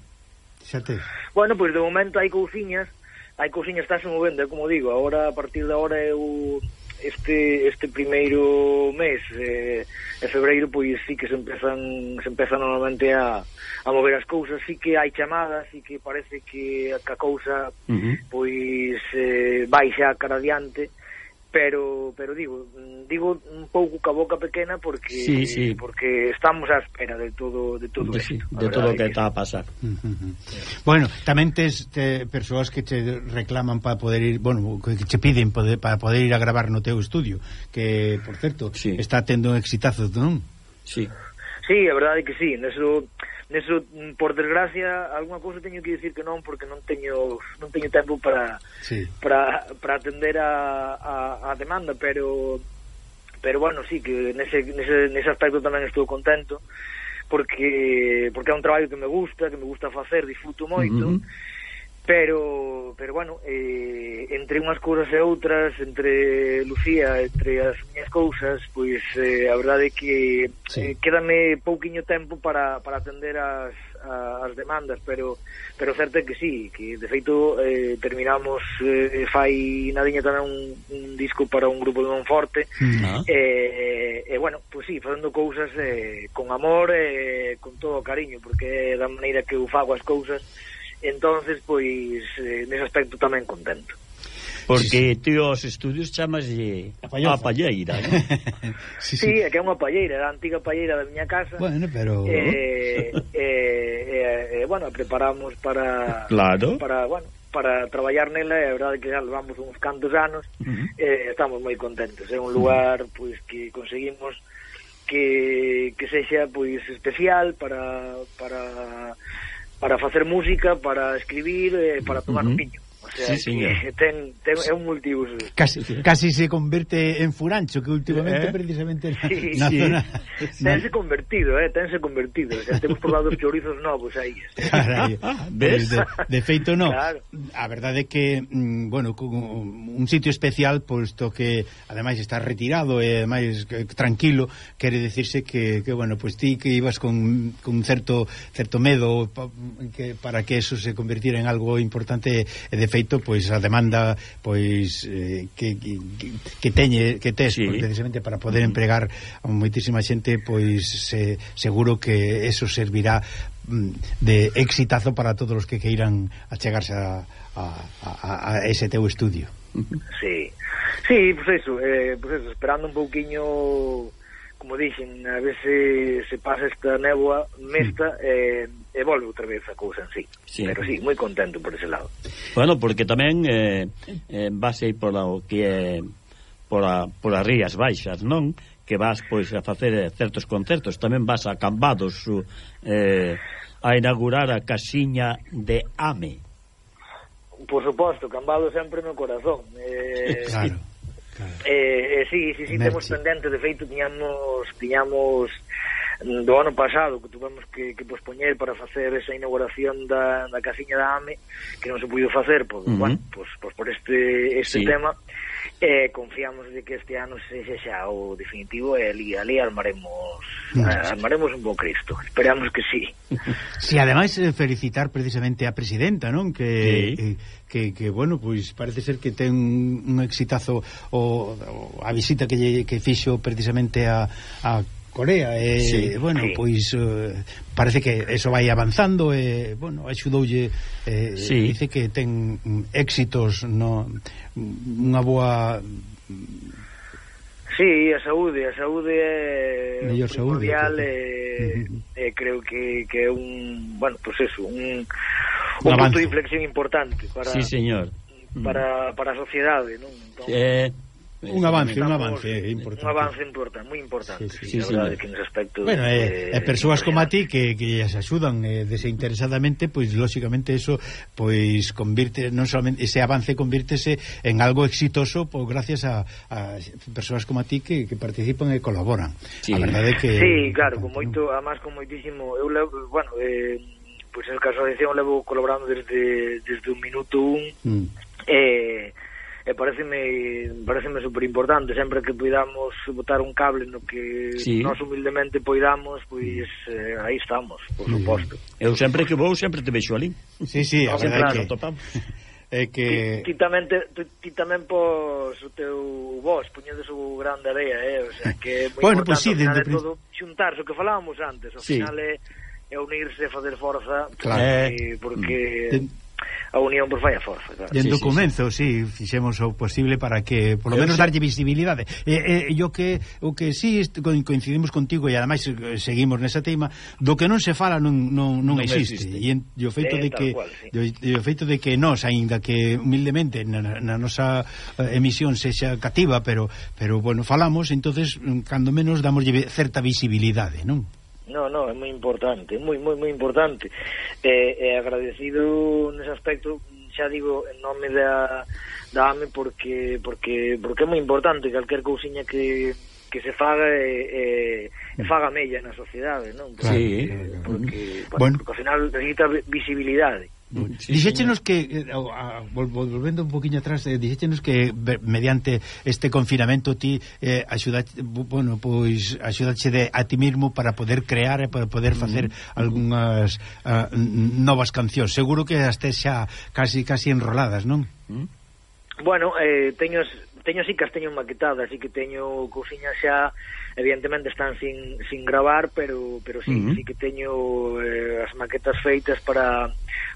Xa te. Bueno, pois de momento hai cousiñas, hai cousiñas estás movendo, eh, como digo, agora a partir de agora eu este este primeiro mes eh, en febreiro pois sí que se empezan se empezan normalmente a, a mover as cousas, sí que hai chamadas, sí que parece que a, a cousa uh -huh. pois eh, vai xa cara adiante pero pero digo, digo un pouco ca boca pequena porque sí, sí. porque estamos á espera de todo de todo de, esto, de todo o que está a pasar. Uh -huh. sí. Bueno, tamén tes te, persoas que te reclaman para poder ir, bueno, que che piden poder, para poder ir a gravar no teu estudio, que por certo, sí. está tendo un exitazo, non? Sí. Sí, a verdade é que sí, neso, neso por desgracia, algunha cousa teño que dicir que non porque non teño non teño tempo para sí. para, para atender a, a, a demanda, pero pero bueno, sí que nese, nese, nese aspecto tamén estou contento porque porque é un traballo que me gusta, que me gusta facer, disfruto moito. Uh -huh pero pero bueno, eh, entre unhas cousas e outras, entre Lucía, entre as miñas cousas, pois eh, a verdade é que sí. eh, quédame pouquiño tempo para, para atender as, a, as demandas, pero pero certo é que sí, que de feito eh, terminamos eh, fai nadiña tamén un, un disco para un grupo de Monforte, uh -huh. e eh, eh, bueno, pois sí, facendo cousas eh, con amor e eh, con todo o cariño, porque é da maneira que eu fago as cousas, entonces pois eh, nese aspecto tamén contento porque ti os estudios chamaslle a palleira, ¿no? [LAUGHS] sí, sí. sí, é que é unha palleira, a antiga palleira da miña casa. Bueno, pero eh, eh, eh, eh, eh bueno, preparamos para claro. para, bueno, para traballar nela, e a verdade que xa levamos uns cantos anos, uh -huh. eh, estamos moi contentos, é un lugar pois que conseguimos que, que sexa pois especial para para para facer música, para escribir, eh, para tomar uh -huh. piño sea, sí, eh, que [LAUGHS] ten, ten, é un multiuso. Casi, casi se converte en furancho, que últimamente eh? precisamente na, sí, na sí. zona... Tense convertido, eh, tense convertido. O sea, temos probado chorizos novos aí. Carai, [LAUGHS] ah, pois ves? De, de feito, no. Claro. A verdade é que, mm, bueno, un sitio especial, posto que, ademais, está retirado e, ademais, tranquilo, quere decirse que, que bueno, pues ti que ibas con, con certo certo medo pa, que, para que eso se convertira en algo importante e de feito feito pois a demanda pois eh, que, que, que teñe que tes sí. pois, precisamente para poder empregar a moitísima xente pois se, seguro que eso servirá mm, de exitazo para todos os que queiran achegarse a, a, a, a ese teu estudio. Sí, sí pues eso, eh, pues eso esperando un pouquiño como dixen, a ver se, se pasa esta néboa mesta mm. eh, e volve outra vez a cousa en sí. sí. Pero sí, moi contento por ese lado. Bueno, porque tamén eh, eh, vas aí por la, que é eh, por, a, por as Rías Baixas, non? Que vas pois a facer eh, certos concertos, tamén vas a Cambados eh, a inaugurar a casiña de Ame. Por suposto, Cambados sempre no corazón. Eh, claro Claro. Eh, eh, sí, sí, sí, temos pendente, de feito, tiñamos, tiñamos mm, do ano pasado que tuvemos que, que pospoñer para facer esa inauguración da, da casiña da AME que non se puido facer por, uh -huh. bueno, pues, pues por este, este sí. tema Eh, confiamos de que este ano sexa xa o definitivo e ali, ali armaremos eh, armaremos un bo Cristo. Esperamos que sí. Si, [LAUGHS] sí, ademais eh, felicitar precisamente a presidenta, non? Que sí. Eh, que, que bueno, pois parece ser que ten un exitazo o, o a visita que lle, que fixo precisamente a, a Corea e, sí, bueno, sí. pois uh, parece que eso vai avanzando e bueno, axudoulle eh, sí. dice que ten éxitos no unha boa Sí, a saúde, a saúde é mellor saúde, claro. e, uh -huh. e creo que, que é un, bueno, pois pues eso, un, un, un punto de inflexión importante para Sí, señor. Para, para a sociedade, non? Entón, eh un avance, eh, un avance importante. Un avance importante, moi importante. Sí, sí, sí, sí, que nos aspectos bueno, eh, eh, persoas como a ti que, que as axudan eh, desinteresadamente, pois lógicamente eso pois convirte non solamente ese avance convirtese en algo exitoso pois gracias a, a persoas como a ti que, que participan e colaboran. Sí. A verdade é que Sí, claro, con moito, a máis con moitísimo, eu levo, bueno, eh pois pues, en el caso de Ción levo colaborando desde desde un minuto un mm. eh e pareceme pareceme super importante sempre que poidamos botar un cable no que sí. nós humildemente poidamos pois eh, aí estamos, por suposto eu sempre que vou sempre te vexo ali sí, sí, a verdade que... [LAUGHS] É que... Ti, ti tamén, te, ti, ti tamén pos o teu vos poñedes o grande areia, eh? o sea, que é moi bueno, pois importante, pues sí, dende... de todo xuntarse, o que falábamos antes, ao sí. final é, é unirse, facer forza, claro. porque, eh... porque de a Unión por vai a forza. Claro. Dende sí, o sí, sí, sí, fixemos o posible para que, por lo menos, sí. darlle visibilidade. E, e, e o que o que sí coincidimos contigo e ademais eh, seguimos nesa tema, do que non se fala non, non, non, non existe. existe. E, en, e o feito é, de que cual, sí. e o feito de que nós, aínda que humildemente na, na nosa eh, emisión sexa cativa, pero pero bueno, falamos, entonces mm, cando menos damos certa visibilidade, non? No, no, é moi importante, moi, moi, moi importante. E, eh, agradecido nese aspecto, xa digo, en nome da, da AME, porque, porque, porque é moi importante calquer cousiña que, que se faga e, e, e faga mella na sociedade, non? Porque, sí. porque, porque, bueno. porque ao final necesita visibilidade. Sí, dixéchenos que eh, a, a, volvendo un poquinho atrás, eh, dixéchenos que mediante este confinamento ti eh, axuda, bueno, pois axudache de a ti mismo para poder crear e para poder facer mm -hmm. algunhas uh, novas cancións. Seguro que as tes xa casi casi enroladas, non? Mm-hmm. Bueno, eh, teño teño sí que as teño maquetadas, así que teño cousiñas xa evidentemente están sin, sin gravar, pero pero sí, uh -huh. sí que teño eh, as maquetas feitas para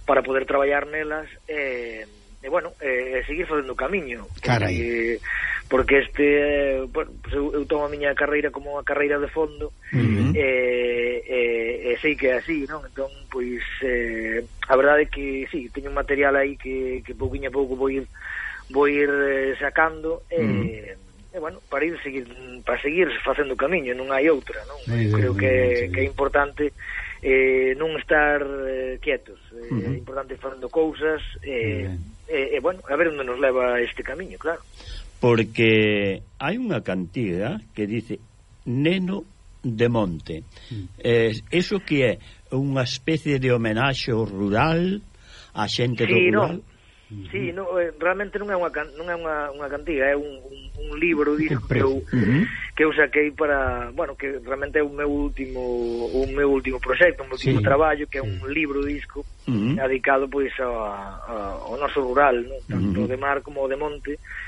para poder traballar nelas e, e bueno, e, e seguir facendo camiño. Carai. Porque, porque este bueno, pues eu, eu tomo a miña carreira como unha carreira de fondo uh -huh. e, e, e sei que é así, non? Entón, pois eh, a verdade é que sí, teño un material aí que, que pouquinho a pouco vou ir vou ir eh, sacando e uh -huh. E, bueno, para ir seguir para seguir facendo camiño, non hai outra, non? Muy creo bien, que, bien. que é importante eh, non estar eh, quietos, eh, uh -huh. é importante falando cousas eh, eh, e, eh, eh, bueno, a ver onde nos leva este camiño, claro. Porque hai unha cantiga que dice Neno de Monte. Mm. Eh, eso que é unha especie de homenaxe ao rural, a xente sí, do rural. No Sí, no, eh, realmente non é unha non é unha unha cantiga, é un, un, un libro disco que eu uh -huh. que eu saquei para, bueno, que realmente é o meu último o meu último proxecto, o meu último sí. traballo, que é un libro disco uh -huh. dedicado pois a, a, ao noso rural, no? tanto uh -huh. de mar como de monte. Uh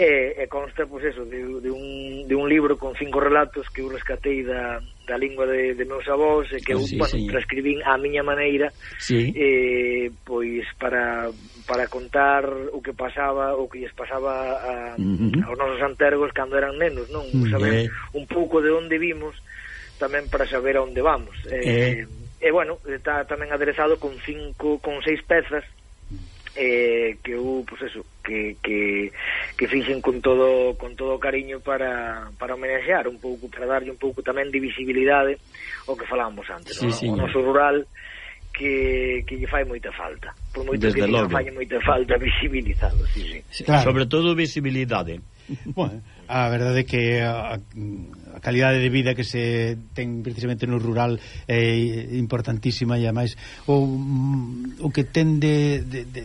e, e consta pois eso, de, de, un, de un libro con cinco relatos que eu rescatei da, da lingua de, de meus avós e que eu sí, bueno, sí. transcribín a miña maneira sí. eh, pois para, para contar o que pasaba o que lles pasaba a, uh -huh. aos nosos antergos cando eran nenos non uh -huh. Pois saber un pouco de onde vimos tamén para saber a onde vamos eh, eh. e bueno, está tamén aderezado con cinco con seis pezas eh, que eu, pois pues eso, que, que, que fixen con todo con todo cariño para, para homenaxear un pouco, para darlle un pouco tamén de visibilidade o que falábamos antes, sí, no? o noso rural que, que lle fai moita falta. Por moito Desde que logo. fai moita falta visibilizado, sí, sí. Claro. Sobre todo visibilidade. [LAUGHS] Bueno, a verdade é que a, a calidade de vida que se ten precisamente no rural é importantísima e ademais o, o que ten de, de, de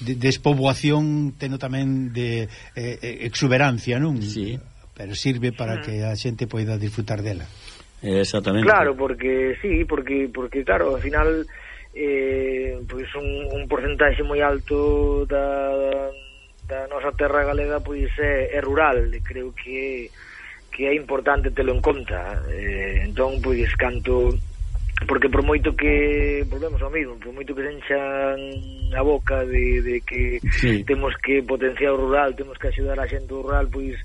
de despoboación teno tamén de eh, eh, exuberancia, non? Sí. Pero sirve para que a xente poida disfrutar dela. Exactamente. Claro, porque sí, porque porque claro, ao final eh, pois un, un porcentaxe moi alto da, da nosa terra galega pois é, é rural, creo que que é importante telo en conta. Eh, entón, pois canto porque por moito que volvemos ao mesmo, por moito que senchan a boca de, de que sí. temos que potenciar o rural, temos que axudar a xente rural, pois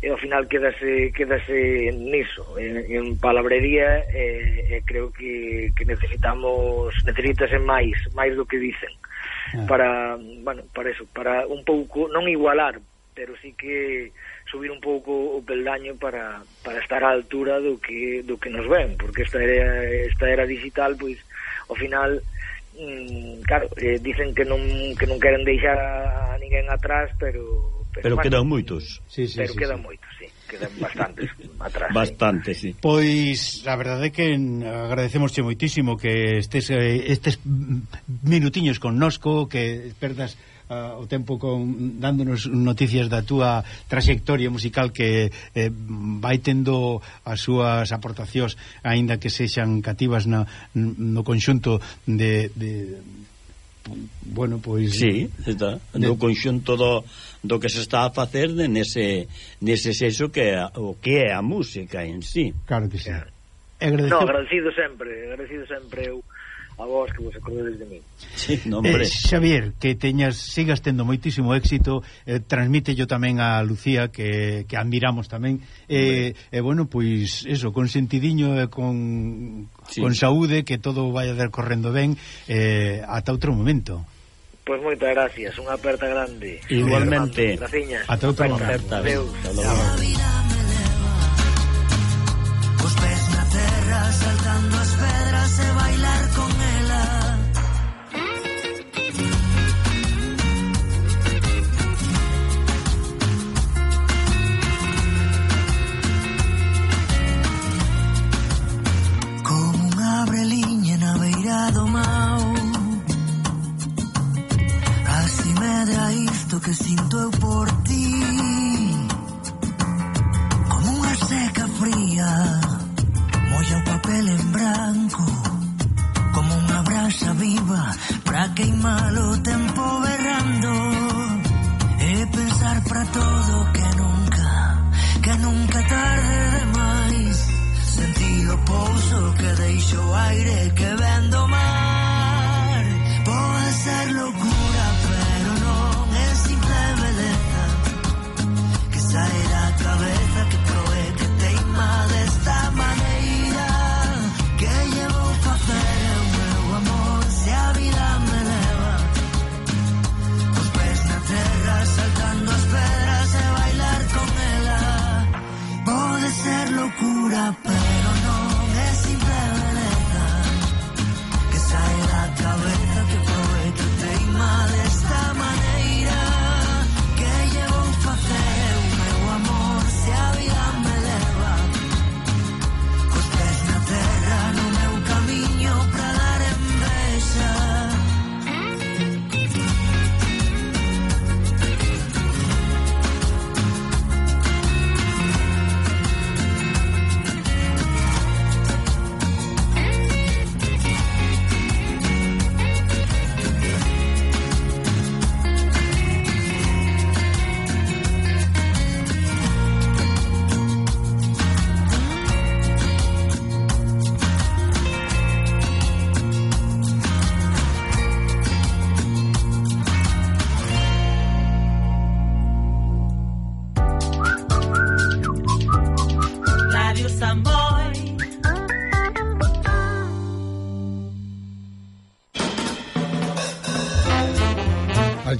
e ao final quedase quedase niso, en, en palabrería e, e creo que, que necesitamos necesitase máis, máis do que dicen ah. para, bueno, para eso, para un pouco non igualar, pero sí que subir un pouco o peldaño para, para estar á altura do que do que nos ven, porque esta era esta era digital, pois ao final mm, claro, eh, dicen que non que non queren deixar a ninguén atrás, pero pero, pero bueno, quedan moitos. Sí, sí, pero sí, quedan sí. moitos, sí quedan bastantes [LAUGHS] atrás. Bastante, sí. Pois a verdade é que agradecemosche moitísimo que estes eh, estes minutiños connosco, que perdas uh, o tempo con dándonos noticias da túa trayectoria musical que eh, vai tendo as súas aportacións aínda que sexan cativas na, no conxunto de, de bueno, pois Sí, está, No conxunto do, do que se está a facer nese, nese sexo que é, o que é a música en sí. Claro que sí. Claro. Agradecido. No, agradecido sempre, agradecido sempre eu a vos que vos acordedes de min. Sí, no, hombre. eh, Xavier, que teñas sigas tendo moitísimo éxito, eh, transmítelo tamén a Lucía que, que admiramos tamén. Eh, e eh, bueno, pois eso, con sentidiño e eh, con sí. con saúde que todo vaya a correndo ben eh, ata outro momento. Pois pues moitas gracias, unha aperta grande. Igualmente. Graciñas. Ata outro aperta. Adeus. Adeus.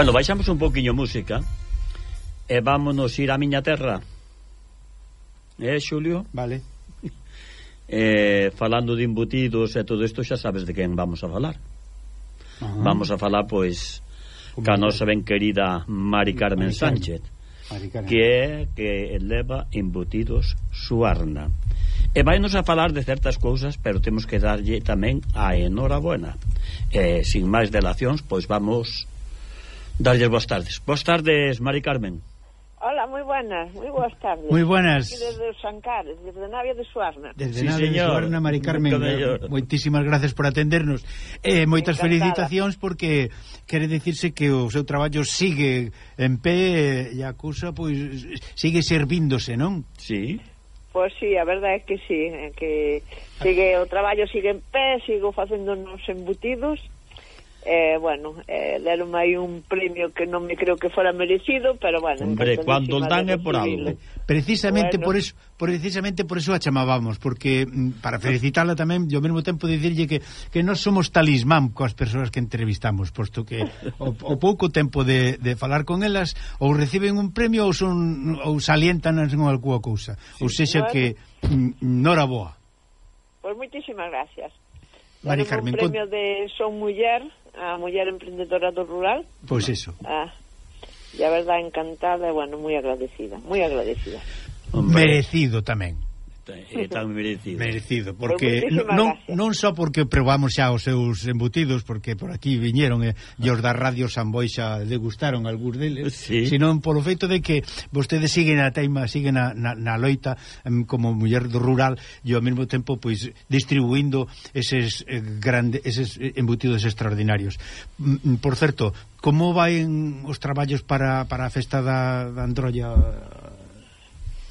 Bueno, baixamos un poquinho música e vámonos ir á miña terra. Eh, Xulio? Vale. [LAUGHS] Eh, falando de embutidos e todo isto xa sabes de quen vamos a falar. Ajá. Vamos a falar, pois, ca nosa ben querida Mari Carmen Mari Sánchez, Mari Carmen. que é que eleva embutidos Suarna. E vainos a falar de certas cousas, pero temos que darlle tamén a enhorabuena. Eh, sin máis delacións, pois vamos darlle boas tardes. Boas tardes, Mari Carmen. Hola, moi buenas, moi boas tardes. Moi buenas. Aquí desde os desde Navia de Suarna. Desde sí, Navia señor. de Suarna, Mari Carmen. Eh, moitísimas gracias por atendernos. Eh, moitas Encantada. felicitacións porque quere dicirse que o seu traballo sigue en pé eh, e a cousa pois sigue servíndose, non? Sí. Pois sí, a verdade é que sí, eh, que sigue o traballo sigue en pé, sigo facéndonos embutidos eh, bueno, eh, deron aí un premio que non me creo que fora merecido, pero bueno, Hombre, cando dan é por algo. Precisamente bueno. por eso, precisamente por eso a chamábamos, porque mm, para felicitarla tamén, e ao mesmo tempo dicirlle que que non somos talismán coas persoas que entrevistamos, posto que o, o pouco tempo de, de falar con elas ou reciben un premio ou son ou salientan en algunha cousa. Sí. Ou sexa bueno. Mm, que nora boa. Pois pues moitísimas gracias. Mari Carmen, un premio con... de Son Muller a muller emprendedora do rural. Pois iso. Ah, e a verdade encantada e, bueno, moi agradecida, moi agradecida. Hombre. Merecido tamén é tan [LAUGHS] merecido. Merecido, porque non, non só porque probamos xa os seus embutidos, porque por aquí viñeron e, e os da Radio Samboy xa degustaron algúns deles, sí. sino polo feito de que vostedes siguen a teima, siguen a, na, na loita como muller do rural e ao mesmo tempo pois distribuindo eses eh, grande, eses eh, embutidos extraordinarios. Mm, mm, por certo, como vai os traballos para, para a festa da, da Androlla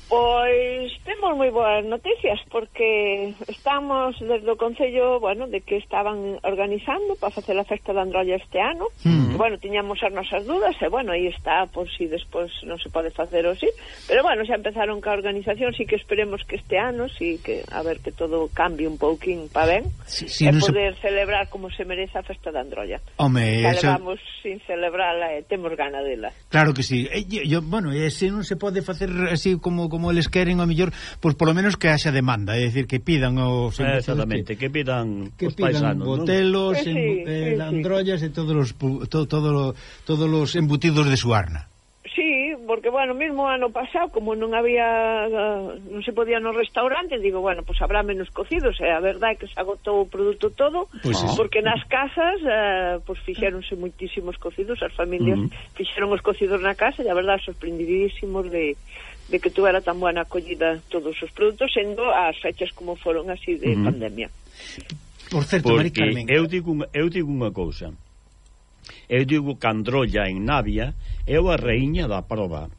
Pois temos moi boas noticias porque estamos desde o Concello, bueno, de que estaban organizando para facer a festa da Androlla este ano. Mm. Bueno, tiñamos as nosas dudas e, bueno, aí está, por si despois non se pode facer ou si. Pero, bueno, xa empezaron ca organización, sí que esperemos que este ano, si que, a ver, que todo cambie un pouquín para ben si, si, e no poder se... celebrar como se merece a festa da Androlla. Home, xa esa... levamos sin celebrarla e temos gana dela. Claro que si. Sí. Eh, e, yo, bueno, e se non se pode facer así como, como como eles queren, o mellor, pois polo menos que haxa demanda, é dicir, que pidan os eh, Exactamente, que, que pidan que os pidan paisanos, botelos, eh, ¿no? en, eh, eh sí, landrollas sí. e todos os to, todo, todos os embutidos de Suarna. Sí, porque, bueno, mismo ano pasado, como non había, non se podía nos restaurantes, digo, bueno, pues habrá menos cocidos, e eh? a verdade é que se agotou o produto todo, pois pues eso. porque nas casas, eh, pues fixéronse moitísimos cocidos, as familias uh -huh. fixeron os cocidos na casa, e a verdade sorprendidísimos de, de que tuvera tan buena acollida todos os produtos, sendo as fechas como foron así de uh -huh. pandemia. Por certo, Porque Mari Carmen... Eu digo, eu digo unha cousa. Eu digo que Androlla en Navia é a reiña da prova.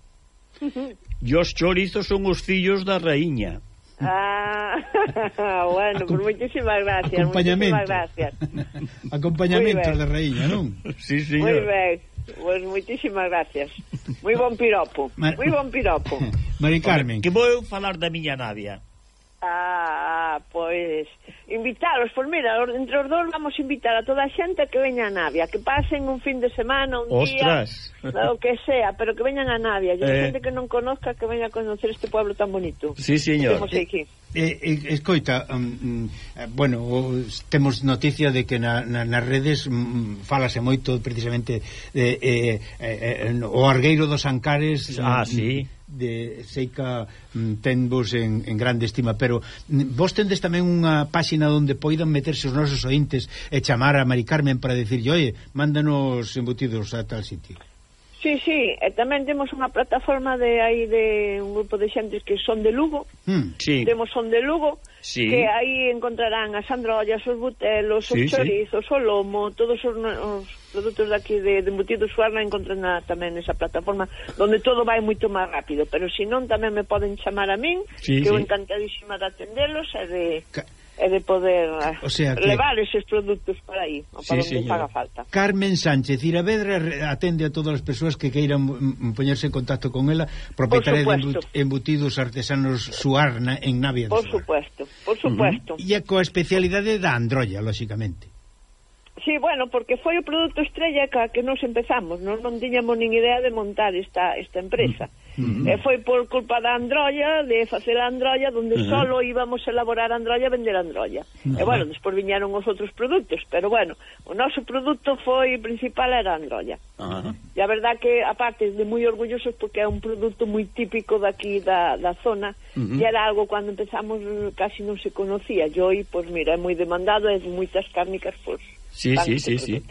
Uh -huh. E os chorizos son os fillos da reiña. Ah, [LAUGHS] bueno, Acom pues moitísimas gracias. Acompañamento. gracias. [LAUGHS] Acompañamento de reíña, non? Sí, señor. Ben. Pois pues moitísimas gracias. Moi bon piropo. Mar... Moi bon piropo. [LAUGHS] Mari Carmen. Que vou falar da miña navia. Ah, ah pois invitalos, pois mira, entre os dous vamos invitar a toda a xente que veña a Navia, que pasen un fin de semana, un Ostras. día, o que sea, pero que veñan a Navia, e eh... xente que non conozca que veña a conocer este pueblo tan bonito. Sí, señor. Temos eh, aquí. Eh, eh, escoita, um, mm, eh, bueno, temos noticia de que na, na, nas redes mm, mm, um, falase moito precisamente de, eh, eh, eh, o Argueiro dos Ancares ah, um, sí de Seica mm, ten vos en, en grande estima, pero mm, vos tendes tamén unha páxina onde poidan meterse os nosos ointes e chamar a Mari Carmen para decir, oye, mándanos embutidos a tal sitio. Sí, sí, e tamén temos unha plataforma de aí de un grupo de xentes que son de Lugo. Mm, sí. Temos son de Lugo, sí. que aí encontrarán a Sandra Ollas, os butelos, os sí, chorizos, sí. o lomo, todos os, os produtos daqui de, de embutidos suarna encontran na, tamén nesa plataforma donde todo vai moito máis rápido pero se non tamén me poden chamar a min sí, que sí. eu encantadísima de atendelos e de... Ca e de poder eh, o sea, que... levar eses produtos para aí, sí, para sí, onde faga falta. Carmen Sánchez Iravedra atende a todas as persoas que queiran poñerse en contacto con ela, propietaria de embutidos artesanos Suarna en Navia de Por supuesto, por supuesto. Uh -huh. E coa especialidade da Androlla, lóxicamente. Sí, bueno, porque foi o produto estrella ca que nos empezamos, non, non tiñamos nin idea de montar esta, esta empresa. Mm. E eh, foi por culpa da Androia, de facer a Androia, donde uh solo íbamos a elaborar Androlla Androia e vender Androlla. Androia. Uh. E bueno, despois viñeron os outros produtos, pero bueno, o noso produto foi principal era a Androia. Uh. E a verdad que, aparte, de moi orgullosos porque é un produto moi típico daqui da, da zona, uh e era algo cando empezamos casi non se conocía. E hoy, pois pues, mira, é moi demandado, é moitas cárnicas, pois... Pues, Sí, sí, sí, sí.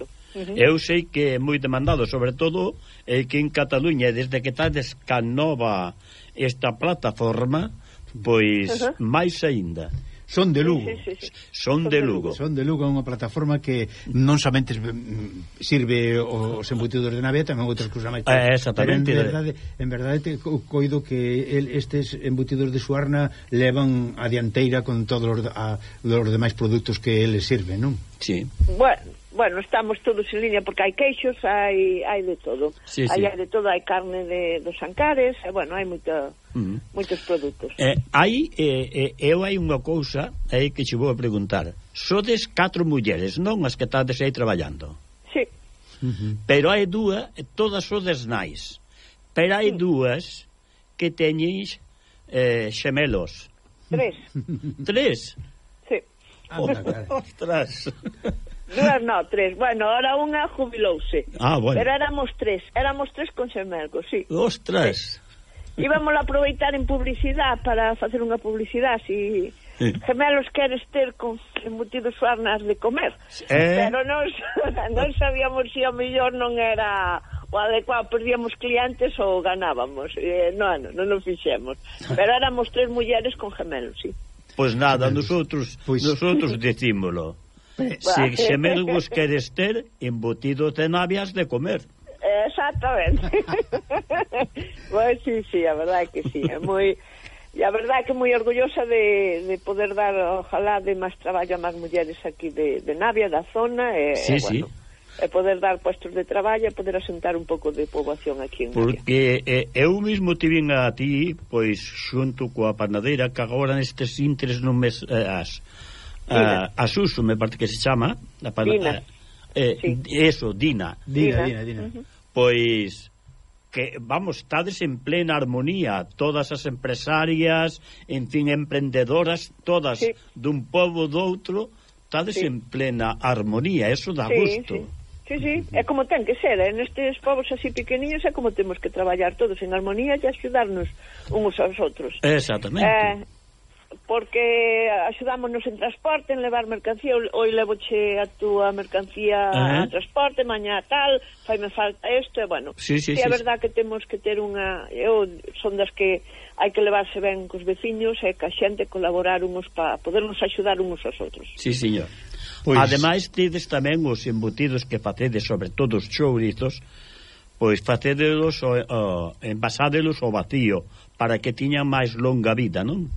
Eu sei que é moi demandado, sobre todo eh, que en Cataluña, desde que está descanova esta plataforma, pois uh -huh. máis aínda. Son de Lugo. Sí, sí, sí, Son, Son de Lugo. Son de Lugo é unha plataforma que non somente mm, sirve os embutidos de navea, tamén outras cousas máis. Eh, exactamente. Pero en verdade, en verdade te coido que el, estes embutidos de Suarna levan a dianteira con todos os, a, os demais produtos que eles sirven, non? Sí. Bueno, bueno, estamos todos en línea porque hai queixos, hai hai de todo. Sí, hai, sí. hai de todo, hai carne de dos ancares, e bueno, hai moita Mm. Mm-hmm. moitos produtos. Eh, hai eh, eh, eu hai unha cousa aí eh, que che vou a preguntar. Sodes catro mulleres, non as que estades aí traballando? Sí. Pero hai dúas, todas sodes nais. Pero hai dúas que teñeis eh, xemelos. Tres. Tres? Sí. Anda, Ostras. Dúas no, tres. Bueno, ahora unha jubilouse. Ah, bueno. Pero éramos tres, éramos tres con Xemelgo, sí. Ostras. Sí. Íbamos a aproveitar en publicidade para facer unha publicidade, si... Sí. Sí. Gemelos queres ter con embutidos farnas de comer. Eh... Pero non, [LAUGHS] non sabíamos se si o mellor non era o adecuado, perdíamos clientes ou ganábamos. Eh, non, non o fixemos. Pero éramos tres mulleres con gemelos, sí. Pois pues nada, nosotros, pois... nosotros decímolo. Se, [LAUGHS] se vos queres ter, embutido ten avias de comer. Exactamente. [LAUGHS] pois sí, sí, a verdade que sí, é moi... E a verdade é que moi orgullosa de, de poder dar, ojalá, de máis traballo a máis mulleres aquí de, de Navia, da zona, e, sí, e bueno, sí. e poder dar postos de traballo e poder asentar un pouco de poboación aquí en Porque eh, eu mesmo te vin a ti, pois, xunto coa panadeira, que agora nestes intres non mes, eh, as Dina. Eh, a, a Suso, me parece que se chama a, Dina. Eh, sí. eso, Dina Dina, Dina, Dina. Uh -huh. pois que, vamos, estades en plena armonía todas as empresarias en fin, emprendedoras todas sí. dun povo do outro estades sí. en plena armonía eso dá sí, gusto sí. Sí, sí, é como ten que ser, eh? nestes povos así pequeniños é como temos que traballar todos en armonía e axudarnos uns aos outros. Exactamente. Eh, porque axudámonos en transporte, en levar mercancía, hoy levo che a túa mercancía ah. a transporte, mañá tal, faime falta isto, e bueno, sí, sí, sí, é verdad que temos que ter unha, eu son das que hai que levarse ben cos veciños e que a xente colaborar uns para podernos axudar uns aos outros. Sí, señor. Pois... Ademais, tedes tamén os embutidos que facedes, sobre todo os chourizos, pois facedelos, o envasadelos ao vacío, para que tiñan máis longa vida, non?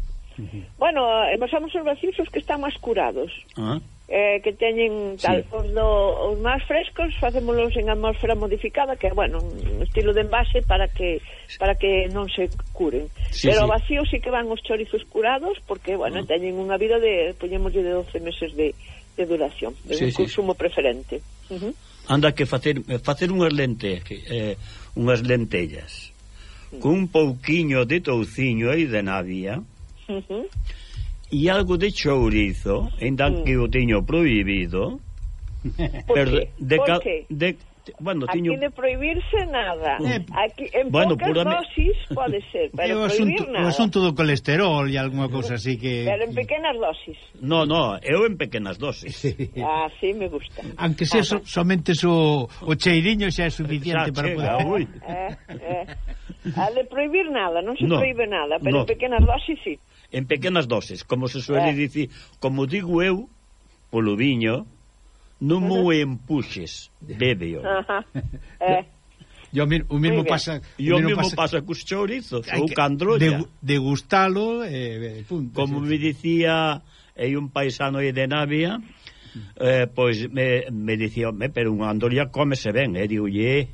Bueno, eh, e pasamos os vacíos os que están máis curados. Ah. Eh, que teñen tal sí. os, do, os máis frescos facémolos en atmósfera modificada que bueno, un estilo de envase para que para que non se curen sí, pero sí. vacío sí que van os chorizos curados porque bueno, ah. Teñen unha vida de poñémoslle de 12 meses de, de duración de sí, un sí. consumo preferente uh -huh. anda que facer facer unhas lentes eh, unhas lentellas cun pouquiño de touciño e de navia Uh -huh. E algo de chourizo, ainda uh -huh. que o teño prohibido. Por que? De, Por que? de, bueno, Aquí tiño... de prohibirse nada. Eh, eh, Aquí, en bueno, pocas purame... dosis pode ser, [LAUGHS] pero o asunto, nada. O asunto do colesterol e algunha cousa así que... Pero en pequenas dosis. No, no, eu en pequenas dosis. Ah, sí, me gusta. Aunque sea so, somente so, o cheiriño xa é suficiente xa, para... Chega, poder... ui. Eh, eh. A de prohibir nada, non se no, prohíbe nada, pero no. en pequenas dosis sí en pequenas doses, como se suele eh. dicir, como digo eu, polo viño, non mo empuxes, bébeo. Ajá. [LAUGHS] Eh. E o, o mesmo pasa, o mesmo pasa, pasa cos chourizos ou candrolla. Degustalo e eh, punto. Como sí, me dicía hai un paisano aí de Navia, mm. eh, pois me, me dicía, me, pero unha andoria cómese ben, e eh? digo, lle,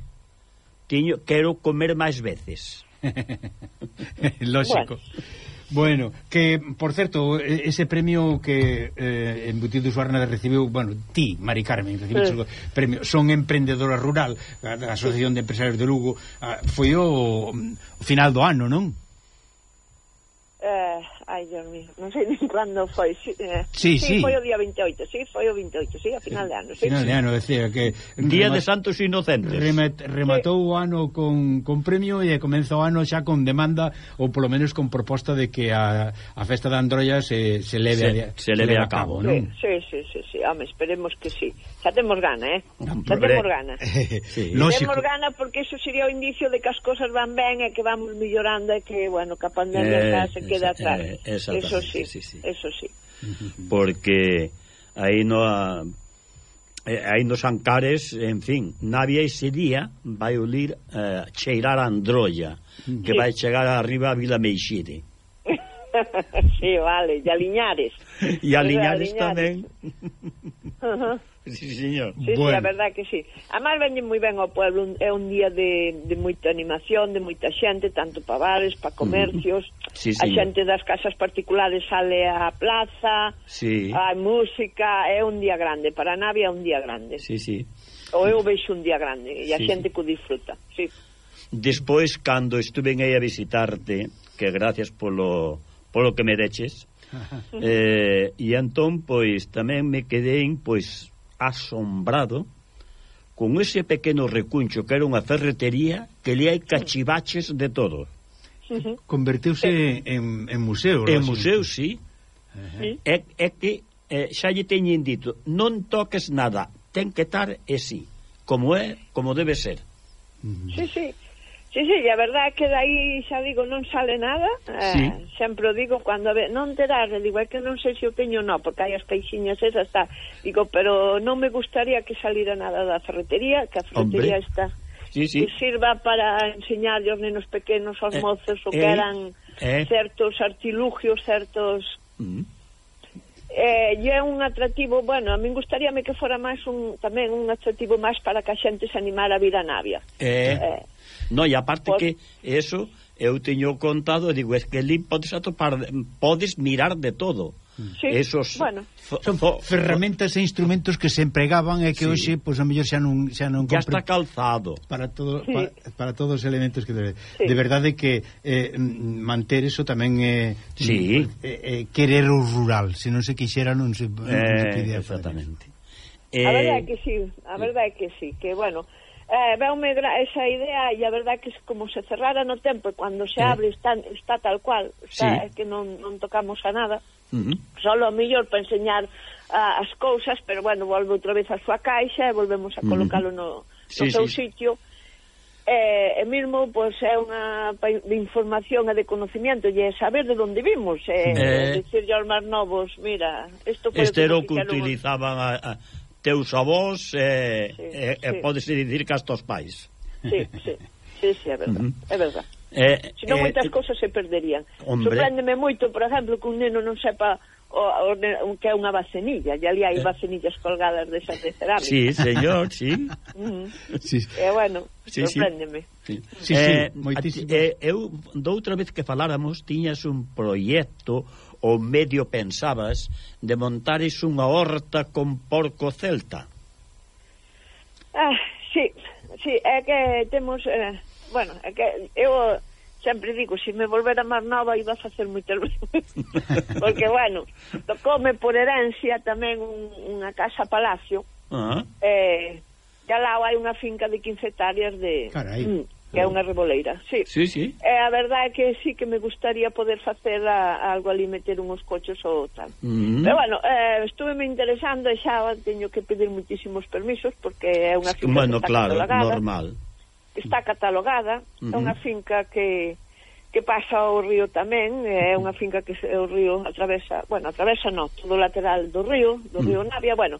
tiño, quero comer máis veces. [LAUGHS] Lógico. Bueno. Bueno, que, por certo, ese premio que eh, Embutidos Arnada recibiu, bueno, ti, Mari Carmen, recibiu sí. o premio, son emprendedora rural, a, a Asociación de Empresarios de Lugo, a, foi o, o final do ano, non? Eh, ai, Dios mío, non sei nin [LAUGHS] cando foi si, eh, sí, sí, sí. foi o día 28 Si, sí, foi o 28, si, sí, a final de ano sí, Final de ano, decía que Día remat, de Santos Inocentes remat, Rematou sí. o ano con, con premio e comeza o ano xa con demanda Ou polo menos con proposta de que a, a festa da Androia se, se leve, se, a, se leve a cabo, cabo non? si, sí, sí, sí, sí. Home, esperemos que sí Xa temos gana, eh? Xa temos gana. sí, lógico. Temos gana porque iso sería o indicio de que as cosas van ben e que vamos mellorando e que, bueno, que a pandemia eh, se queda atrás. Eh, eso sí, sí, sí, eso sí. Porque aí no a, aí nos Ancares, en fin, Navia ese día vai olir eh, cheirar a Androlla, que sí. vai chegar arriba a Vila Meixide. [LAUGHS] sí, vale, e a Liñares. [LAUGHS] E a Liñares, Liñares tamén. Uh -huh. [LAUGHS] Sí, señor. Sí, bueno. sí, a verdad que sí. Además, veñen moi ben ao pueblo, un, é un día de, de moita animación, de moita xente, tanto para bares, para comercios, sí, señor. a xente das casas particulares sale á plaza, sí. hai música, é un día grande, para Navia é un día grande. Sí, sí. O eu veixo un día grande, e a sí, xente sí. que o disfruta, sí. Despois, cando estuve aí a visitarte, que gracias polo, polo que me deches, [LAUGHS] eh, e entón, pois, tamén me quedei, pois, asombrado con ese pequeno recuncho que era unha ferretería que li hai cachivaches de todo. Converteuse en, en museo. En museo, sí. Uh eh, é, eh, é que eh, xa lle teñen dito, non toques nada, ten que estar e sí, como é, como debe ser. Sí, sí. Sí, sí, a verdade que dai xa digo non sale nada eh, sí. Sempre o digo cando ve, non te das Digo, é que non sei se o teño non Porque hai as peixiñas esas está. Digo, pero non me gustaría que salira nada da ferretería Que a ferretería Hombre. está sí, sí. Que sirva para enseñar aos nenos pequenos Aos eh, mozos o eh, que eran eh. certos artilugios Certos... Mm. Eh, é un atractivo, bueno, a min gustaríame que fora máis un tamén un atractivo máis para que a xente se animara a vir a Navia. Eh. eh No, e aparte por... que eso eu teño contado, digo, es que li podes atopar, podes mirar de todo. Sí, Esos bueno. son ferramentas e instrumentos que se empregaban e que sí. hoxe pois pues, a mellor xa non xa non compre... Ya está calzado. Para todo sí. para, para todos os elementos que debe. Sí. De verdade que eh, manter eso tamén é eh, sí. eh, eh, querer o rural, se non se quixera non se, eh, non se eh, exactamente. Eh, a verdade é que sí, a verdade é que sí, que bueno, Eh, veume esa idea e a verdade que como se cerrara no tempo e cando se mm. abre está, está tal cual está, sí. é que non, non tocamos a nada uh -huh. solo o mellor para enseñar uh, as cousas, pero bueno volve outra vez a súa caixa e volvemos a colocalo no, sí, no seu sí. sitio eh, e mesmo pois é unha de información e de conocimiento e saber de onde vimos eh, eh, dicirlle aos máis novos mira, isto foi este era o que utilizaban a, a, teus avós eh, sí, e, sí. e podes dicir que as tos pais. Sí, sí, sí, sí é verdade, uh -huh. é verdade. Eh, Senón eh, moitas eh, cousas se perderían. Hombre. Sorpréndeme moito, por exemplo, que un neno non sepa o, o, o que é unha basenilla, e ali hai eh. basenillas colgadas de de cerámica. Sí, señor, sí. Uh -huh. sí. E eh, bueno, sí, sorpréndeme. Sí, sí, sí, sí eh, moitísimo. Eh, eu, doutra vez que faláramos, tiñas un proxecto ou medio pensabas de montares unha horta con porco celta? Ah, sí, sí, é que temos... Eh, bueno, é que eu sempre digo, se me volvera máis nova iba a facer moitas [LAUGHS] veces porque, bueno, tocoume por herencia tamén un, unha casa palacio uh -huh. eh, ya lá hai unha finca de 15 hectáreas de... Carai. Mm, que é unha reboleira, sí. Sí, sí. E a verdade é que sí que me gustaría poder facer a, a algo ali, meter uns cochos ou tal. Mm -hmm. Pero bueno, eh, estuve me interesando e xa teño que pedir muitísimos permisos porque é unha finca bueno, que está claro, catalogada. normal. Está mm-hmm. catalogada, mm -hmm. é mm-hmm. unha finca que que pasa o río tamén, é unha finca que o río atravesa, bueno, atravesa no, todo o lateral do río, do mm-hmm. río Navia, bueno,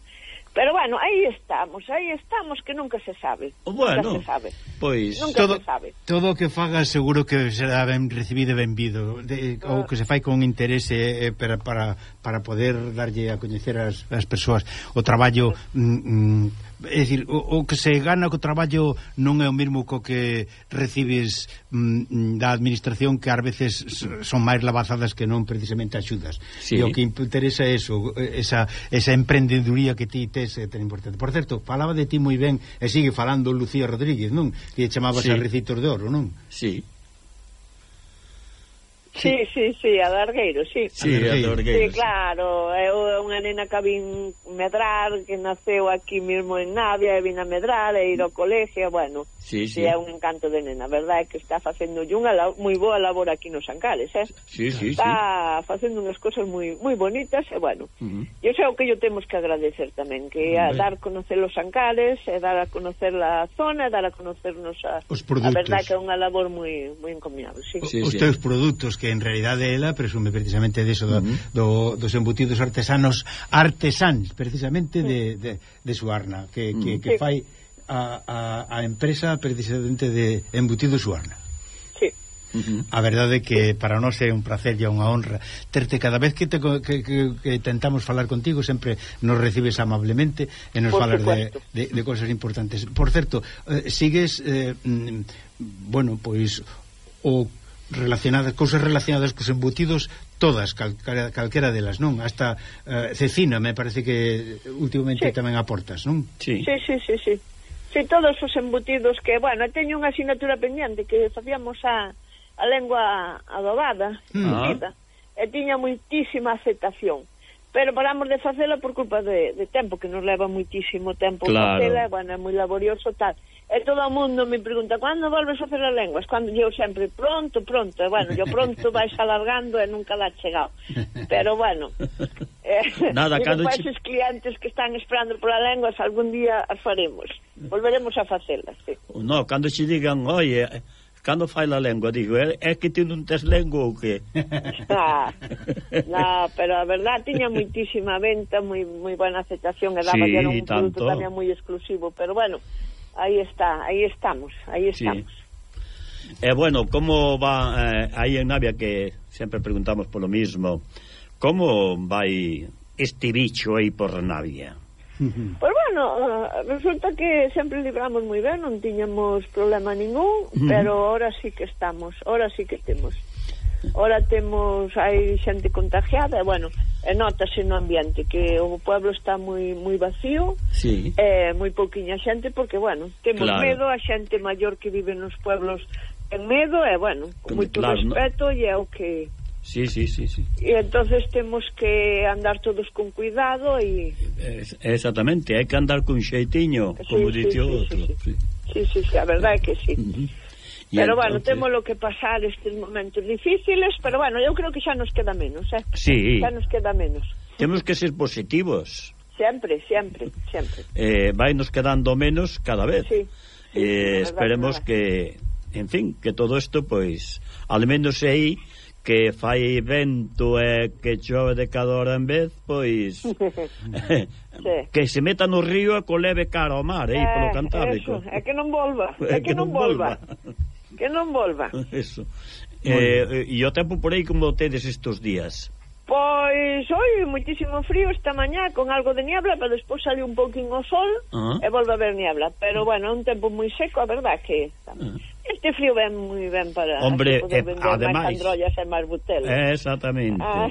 Pero bueno, aí estamos, aí estamos que nunca se sabe. Bueno, nunca se sabe. pois nunca todo, se sabe. todo o que faga seguro que será ben recibido e benvido, de, uh, ou que se fai con interese eh, para, para, para poder darlle a coñecer as, as persoas o traballo mm, mm, É dicir, o, o que se gana co traballo non é o mesmo co que recibes mm, mm da administración que ás veces son máis lavazadas que non precisamente axudas. Sí. E o que interesa é eso, esa, esa emprendeduría que ti tes é tan importante. Por certo, falaba de ti moi ben e sigue falando Lucía Rodríguez, non? Que chamabas sí. a Recitos de Oro, non? Sí. Sí, sí, sí, a Dargueiro, sí. Sí, a do Sí, claro, eu é unha nena que vin medrar, que naceu aquí mesmo en Navia, e vin a medrar, e ir ao colegio, bueno. Sí, sí. é un encanto de nena, verdade é que está facendo unha moi boa labor aquí nos Ancares, eh? Sí, sí, está sí. facendo unhas cousas moi moi bonitas, e bueno. Uh -huh. iso é o que yo temos que agradecer tamén, que é dar a conocer os Ancares, e dar a conocer a zona, dar a conocernos a... Os produtos. A verdade que é unha labor moi moi encomiable, sí. sí, sí. Os teus produtos que en realidade ela presume precisamente deso de uh -huh. do, dos embutidos artesanos artesáns, precisamente de, de, de Suarna, que, uh -huh. que, mm. que fai a, a, a empresa precisamente de embutidos Suarna. Uh -huh. A verdade é que para nós é un placer e unha honra terte cada vez que, te, que, que, que tentamos falar contigo sempre nos recibes amablemente e nos Por falas de, de, de cosas importantes. Por certo, eh, sigues eh, mm, bueno, pois o relacionadas cousas relacionadas cos embutidos todas, cal, cal, calquera delas, non? Hasta eh, cecina me parece que últimamente sí. tamén aportas, non? Sí. Sí, sí, sí, sí. Sí, todos os embutidos que, bueno, teño unha asignatura pendiente que facíamos a, a lengua adobada, mm. Uh e tiña moitísima aceptación pero paramos de facela por culpa de, de tempo, que nos leva muitísimo tempo claro. facela, bueno, é moi laborioso tal. E todo o mundo me pregunta, cando volves a facer as lenguas? Cando eu sempre, pronto, pronto, e bueno, yo pronto [LAUGHS] vais alargando e nunca lá chegado. Pero bueno, eh, [LAUGHS] Nada, cando che... esos clientes que están esperando por a lenguas, algún día as faremos, volveremos a facelas. Sí. No, cando che digan, oye Cando fai la lengua, digo, é, eh, é que ti non tes lengua ou que? Está. [LAUGHS] Ah, no, pero a verdad tiña moitísima venta, moi moi buena aceptación, e daba sí, era un tanto. tamén moi exclusivo, pero bueno, aí está, aí estamos, aí estamos. Sí. E eh, bueno, como va eh, aí en Navia que sempre preguntamos polo mismo, como vai este bicho aí por Navia? Pois bueno, ah, resulta que sempre libramos moi ben, non tiñamos problema ningún, pero ahora sí que estamos, ahora sí que temos. Ora temos hai xente contagiada, e bueno, e notase no ambiente que o pueblo está moi moi vacío, sí. eh, moi pouquiña xente porque bueno, temos claro. medo a xente maior que vive nos pueblos ten medo e bueno, con moito claro, respeto no... e é o que Sí, sí, sí, sí. E entonces temos que andar todos con cuidado e es, Exactamente, hai que andar con xeitiño, sí, como sí, dixo sí, outro. Sí sí. sí, sí, sí, a verdade é que sí. Uh -huh. Pero entonces... bueno, temos lo que pasar estes momentos difíciles, pero bueno, eu creo que xa nos queda menos, eh? Sí. Xa nos queda menos. Temos que ser positivos. Sempre, sempre, sempre. Eh, vai nos quedando menos cada vez. Sí. sí eh, esperemos verdad, que, en fin, que todo isto, pois, al menos aí que fai vento e que chove de cada hora en vez, pois [LAUGHS] eh, que se meta no río e co leve cara ao mar, aí eh, polo eh, Cantábrico. Eso, é que non volva, [LAUGHS] é, que, non volva. Que non volva. [LAUGHS] Eso. Eh, eh, e o tempo por aí como tedes estes días? Pois, oi, muitísimo frío esta mañá con algo de niebla, pero despois saliu un pouquín o sol ah. uh -huh. e volve a haber niebla. Pero, bueno, é un tempo moi seco, a verdad que... Ah. Este frío ven moi ben para... Hombre, eh, ademais... máis androllas e máis butelas. Eh, exactamente. Ah.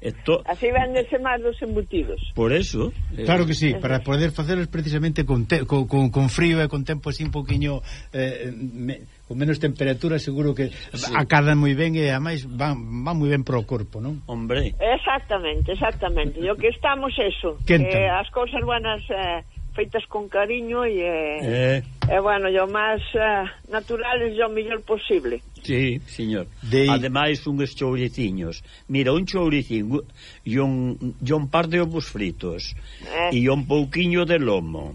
Esto... Así vendese máis dos embutidos. Por eso. Eh... Claro que sí, para poder facelos precisamente con, te, con, con, con frío e con tempo así un poquinho... Eh, me, con menos temperatura seguro que sí. acadan moi ben e ademais van, van moi ben pro corpo, non? Hombre. Exactamente, exactamente. Yo que estamos eso, Quenta. que as cousas buenas... Eh, feitas con cariño e eh, eh. bueno, o máis eh, naturales e o mellor posible. Sí, señor. De... Ademais, unhos chouriciños. Mira, un chouriciño e un, e un par de ovos fritos eh. e un pouquiño de lomo.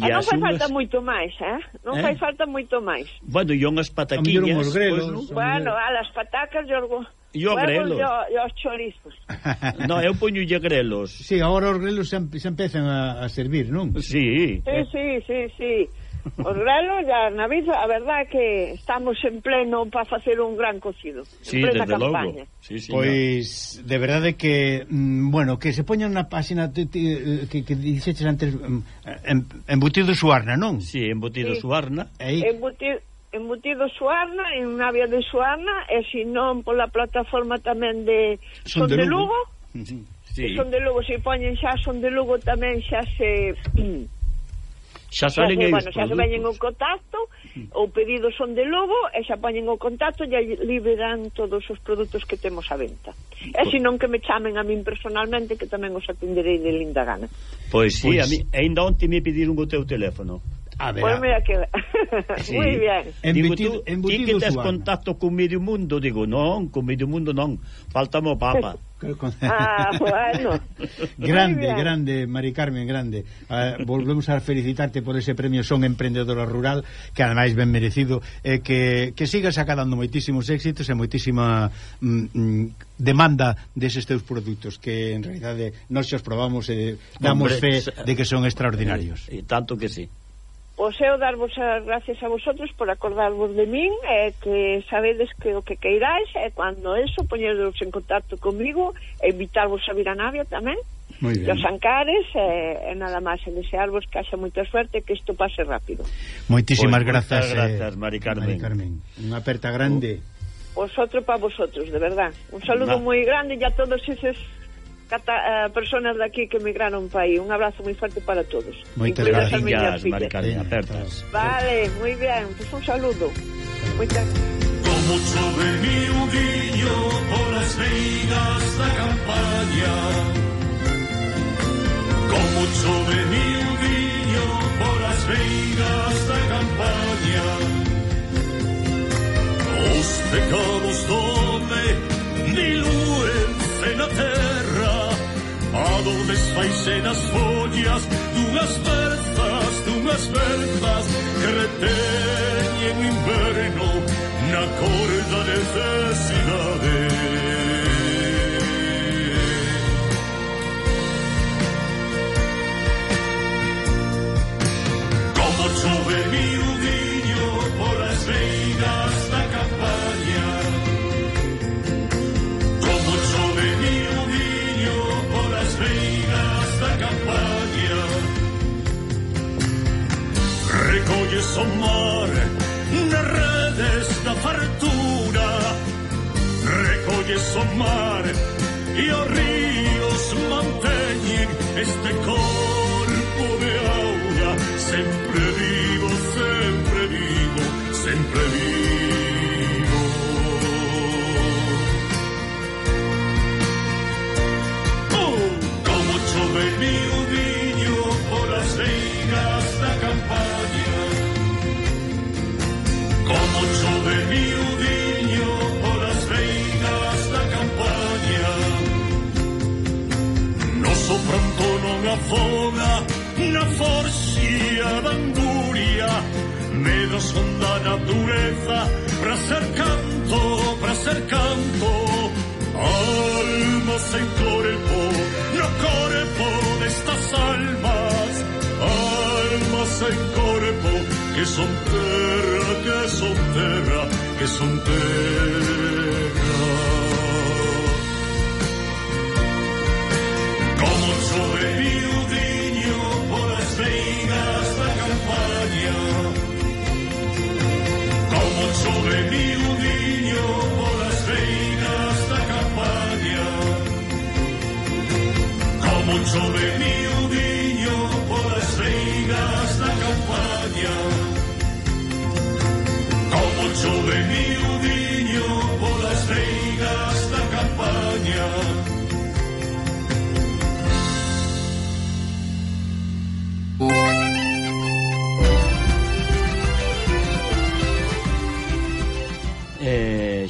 Ah, e non fai unhas... falta moito máis, eh? Non eh? fai falta moito máis. Bueno, e unhas pataquiñas. Pois, non? Bueno, a, as patacas, Jorgo. E o grelos. E os chorizos. no, eu poño lle grelos. Sí, agora os grelos se, empezan a, a servir, non? Sí. Sí, sí, sí, sí. Os grelos ya na vida, a verdade é que estamos en pleno para facer un gran cocido. Sí, en plena desde campaña. Sí, sí, pois, no. de verdade que, mm, bueno, que se poñan na página que, que dixeches antes, mm, embutido suarna, non? Sí, embutido sí. suarna. Embutido embutido Suarna, en Navia de Suarna, e non pola plataforma tamén de Son, son de Lugo. Lugo. Sí. Son de Lugo, se poñen xa Son de Lugo tamén xa se... Xa salen xa, se, bueno, xa se veñen o contacto, o pedido son de Lugo, e xa poñen o contacto e liberan todos os produtos que temos a venta. E se non que me chamen a min personalmente, que tamén os atenderei de linda gana. Pois sí, pois... a mí, ainda onte me pediron o teu teléfono. Haberá. Pues pois mira que... [LAUGHS] sí. Muy bien. Embutido, digo, tú, embutido ti que tes contacto con medio mundo, digo, non, con medio mundo non, faltamos papa. [LAUGHS] ah, bueno. [LAUGHS] grande, grande, Mari Carmen, grande. Uh, volvemos a felicitarte por ese premio Son Emprendedora Rural, que ademais ben merecido, e eh, que, que sigas acadando moitísimos éxitos e moitísima mm, mm, demanda deses teus produtos que en realidade nos os probamos e eh, damos Hombre, fe de que son extraordinarios. E, e tanto que sí o seu darvos as gracias a vosotros por acordarvos de min e que sabedes que o que queiráis e cando eso poñedos en contacto comigo e invitarvos a vir a Navia tamén e os Ancares e, e nada máis e desearvos que haxa moita suerte que isto pase rápido. Moitísimas pois, pues, grazas, eh, grazas Mari Carmen, Mari Carmen. Unha aperta grande. Vosotros para vosotros, de verdad. Un saludo moi grande e a todos eses cata, uh, personas de aquí que emigraron para ahí. Un abrazo muy fuerte para todos. Muchas gracias. Vale, muy bien. Pues un saludo. Muchas Como sabe mi udillo por las veigas da campaña Como sabe mi udillo por las veigas da campaña Os pecados dome diluense na terra lado de faicenas follas dunhas berzas, dunhas berzas que reteñen o inverno na cor da necesidade. Como chove miudiño polas veigas voglio sommare una redes da fartura. Recoglie sommare io río mantegni este corpo de aura sempre vivo sempre vivo sempre vivo. Oh como yo venía una foga, una forcia d'anguria, me la sonda natureza, per ser canto, per ser canto, almas en cuerpo, no cuerpo de estas almas, almas en cuerpo, que son terra, que son terra, que son terra. sobreviu viño polas feiras da campaña Como sobreviu viño polas feiras da campaña Como sobreviu viño polas feiras da campaña. Como sobreviu viño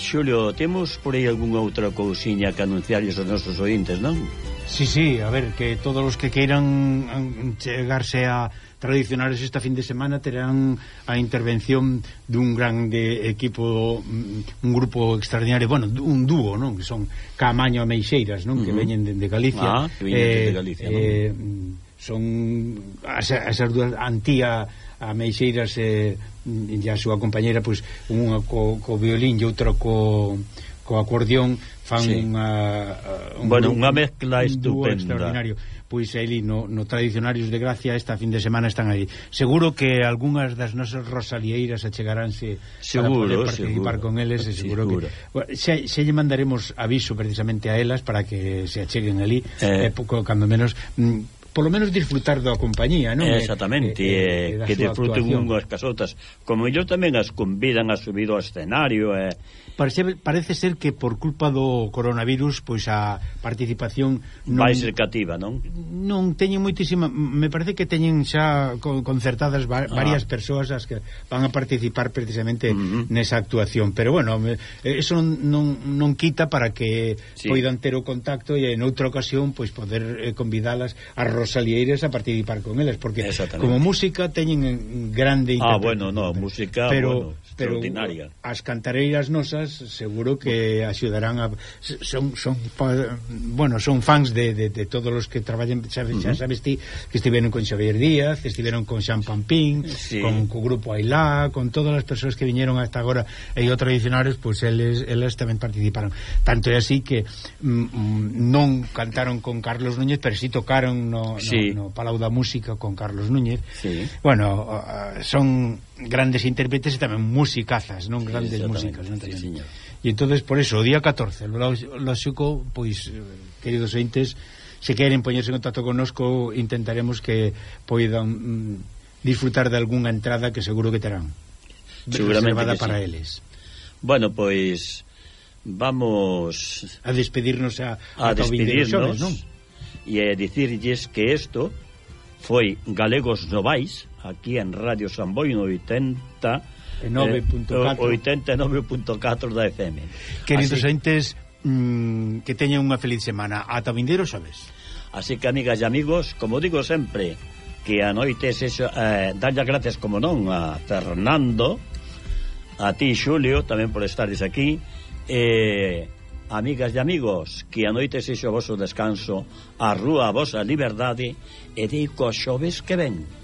Xulio, temos por aí algunha outra cousiña que anunciarles aos nosos ointes, non? Sí, sí, a ver, que todos os que queiran chegarse a tradicionales esta fin de semana terán a intervención dun grande equipo, mm, un grupo extraordinario, bueno, un dúo, non? Que son Camaño e Meixeiras, non? Uh -huh. Que veñen dende Galicia. Ah, que veñen eh, dende Galicia, eh, non? Son as, as dúas antía a Meixeiras e, mm, e a súa compañeira pois unha co, co violín e outra co co acordeón fan sí. unha un, bueno, unha mezcla un estupenda extraordinario pois aí no, no tradicionarios de Gracia esta fin de semana están aí seguro que algunhas das nosas rosalieiras achegaránse seguro, para poder participar seguro, con eles e seguro, seguro. que bueno, se, se lle mandaremos aviso precisamente a elas para que se acheguen ali eh. eh, pouco, cando menos mm, polo menos disfrutar da compañía, non? Exactamente, e, e, e que disfruten unhas casotas, como ellos tamén as convidan a subir ao escenario e eh, parece, parece ser que por culpa do coronavirus pois a participación non, vai ser cativa, non? Non teñen moitísima, me parece que teñen xa concertadas va, ah. varias persoas as que van a participar precisamente uh -huh. nesa actuación, pero bueno, eso non, non, non quita para que sí. poidan ter o contacto e en outra ocasión pois poder eh, convidalas a Rosalieiras a participar con eles, porque como música teñen grande Ah, bueno, no, música, pero bueno, pero as cantareiras nosas seguro que axudarán a son son bueno, son fans de, de, de todos os que traballen, xa, xa sabes ti, que estiveron con Xavier Díaz, estiveron con Xan Pampín, sí. con co grupo Ailá, con todas as persoas que viñeron hasta agora e o tradicionales, pois eles eles tamén participaron. Tanto é así que mm, mm, non cantaron con Carlos Núñez, pero si sí tocaron no, sí. no, no Palau da Música con Carlos Núñez. Sí. Bueno, son grandes intérpretes e tamén musicazas, non grandes sí, músicas, non tamén. Sí, señor. e entonces por eso, o día 14, lógico, pois queridos entes, se queren poñerse en contacto connosco, intentaremos que poidan mm, disfrutar de algunha entrada que seguro que terán. Seguramente que para sí. eles. Bueno, pois vamos a despedirnos a, a despedirnos non? e a dicirlles que isto foi Galegos Novais aquí en Radio San Boi no 80 89.4 eh, da FM Queridos Así, entes mm, que teñan unha feliz semana. Ata vindeiro sabes. Así que amigas e amigos como digo sempre que a noite sexo, eh, darlle gracias como non a Fernando a ti Xulio tamén por estares aquí e eh, amigas e amigos, que a noite sexo o vosso descanso, a rúa a vosa liberdade e dico xoves que ven.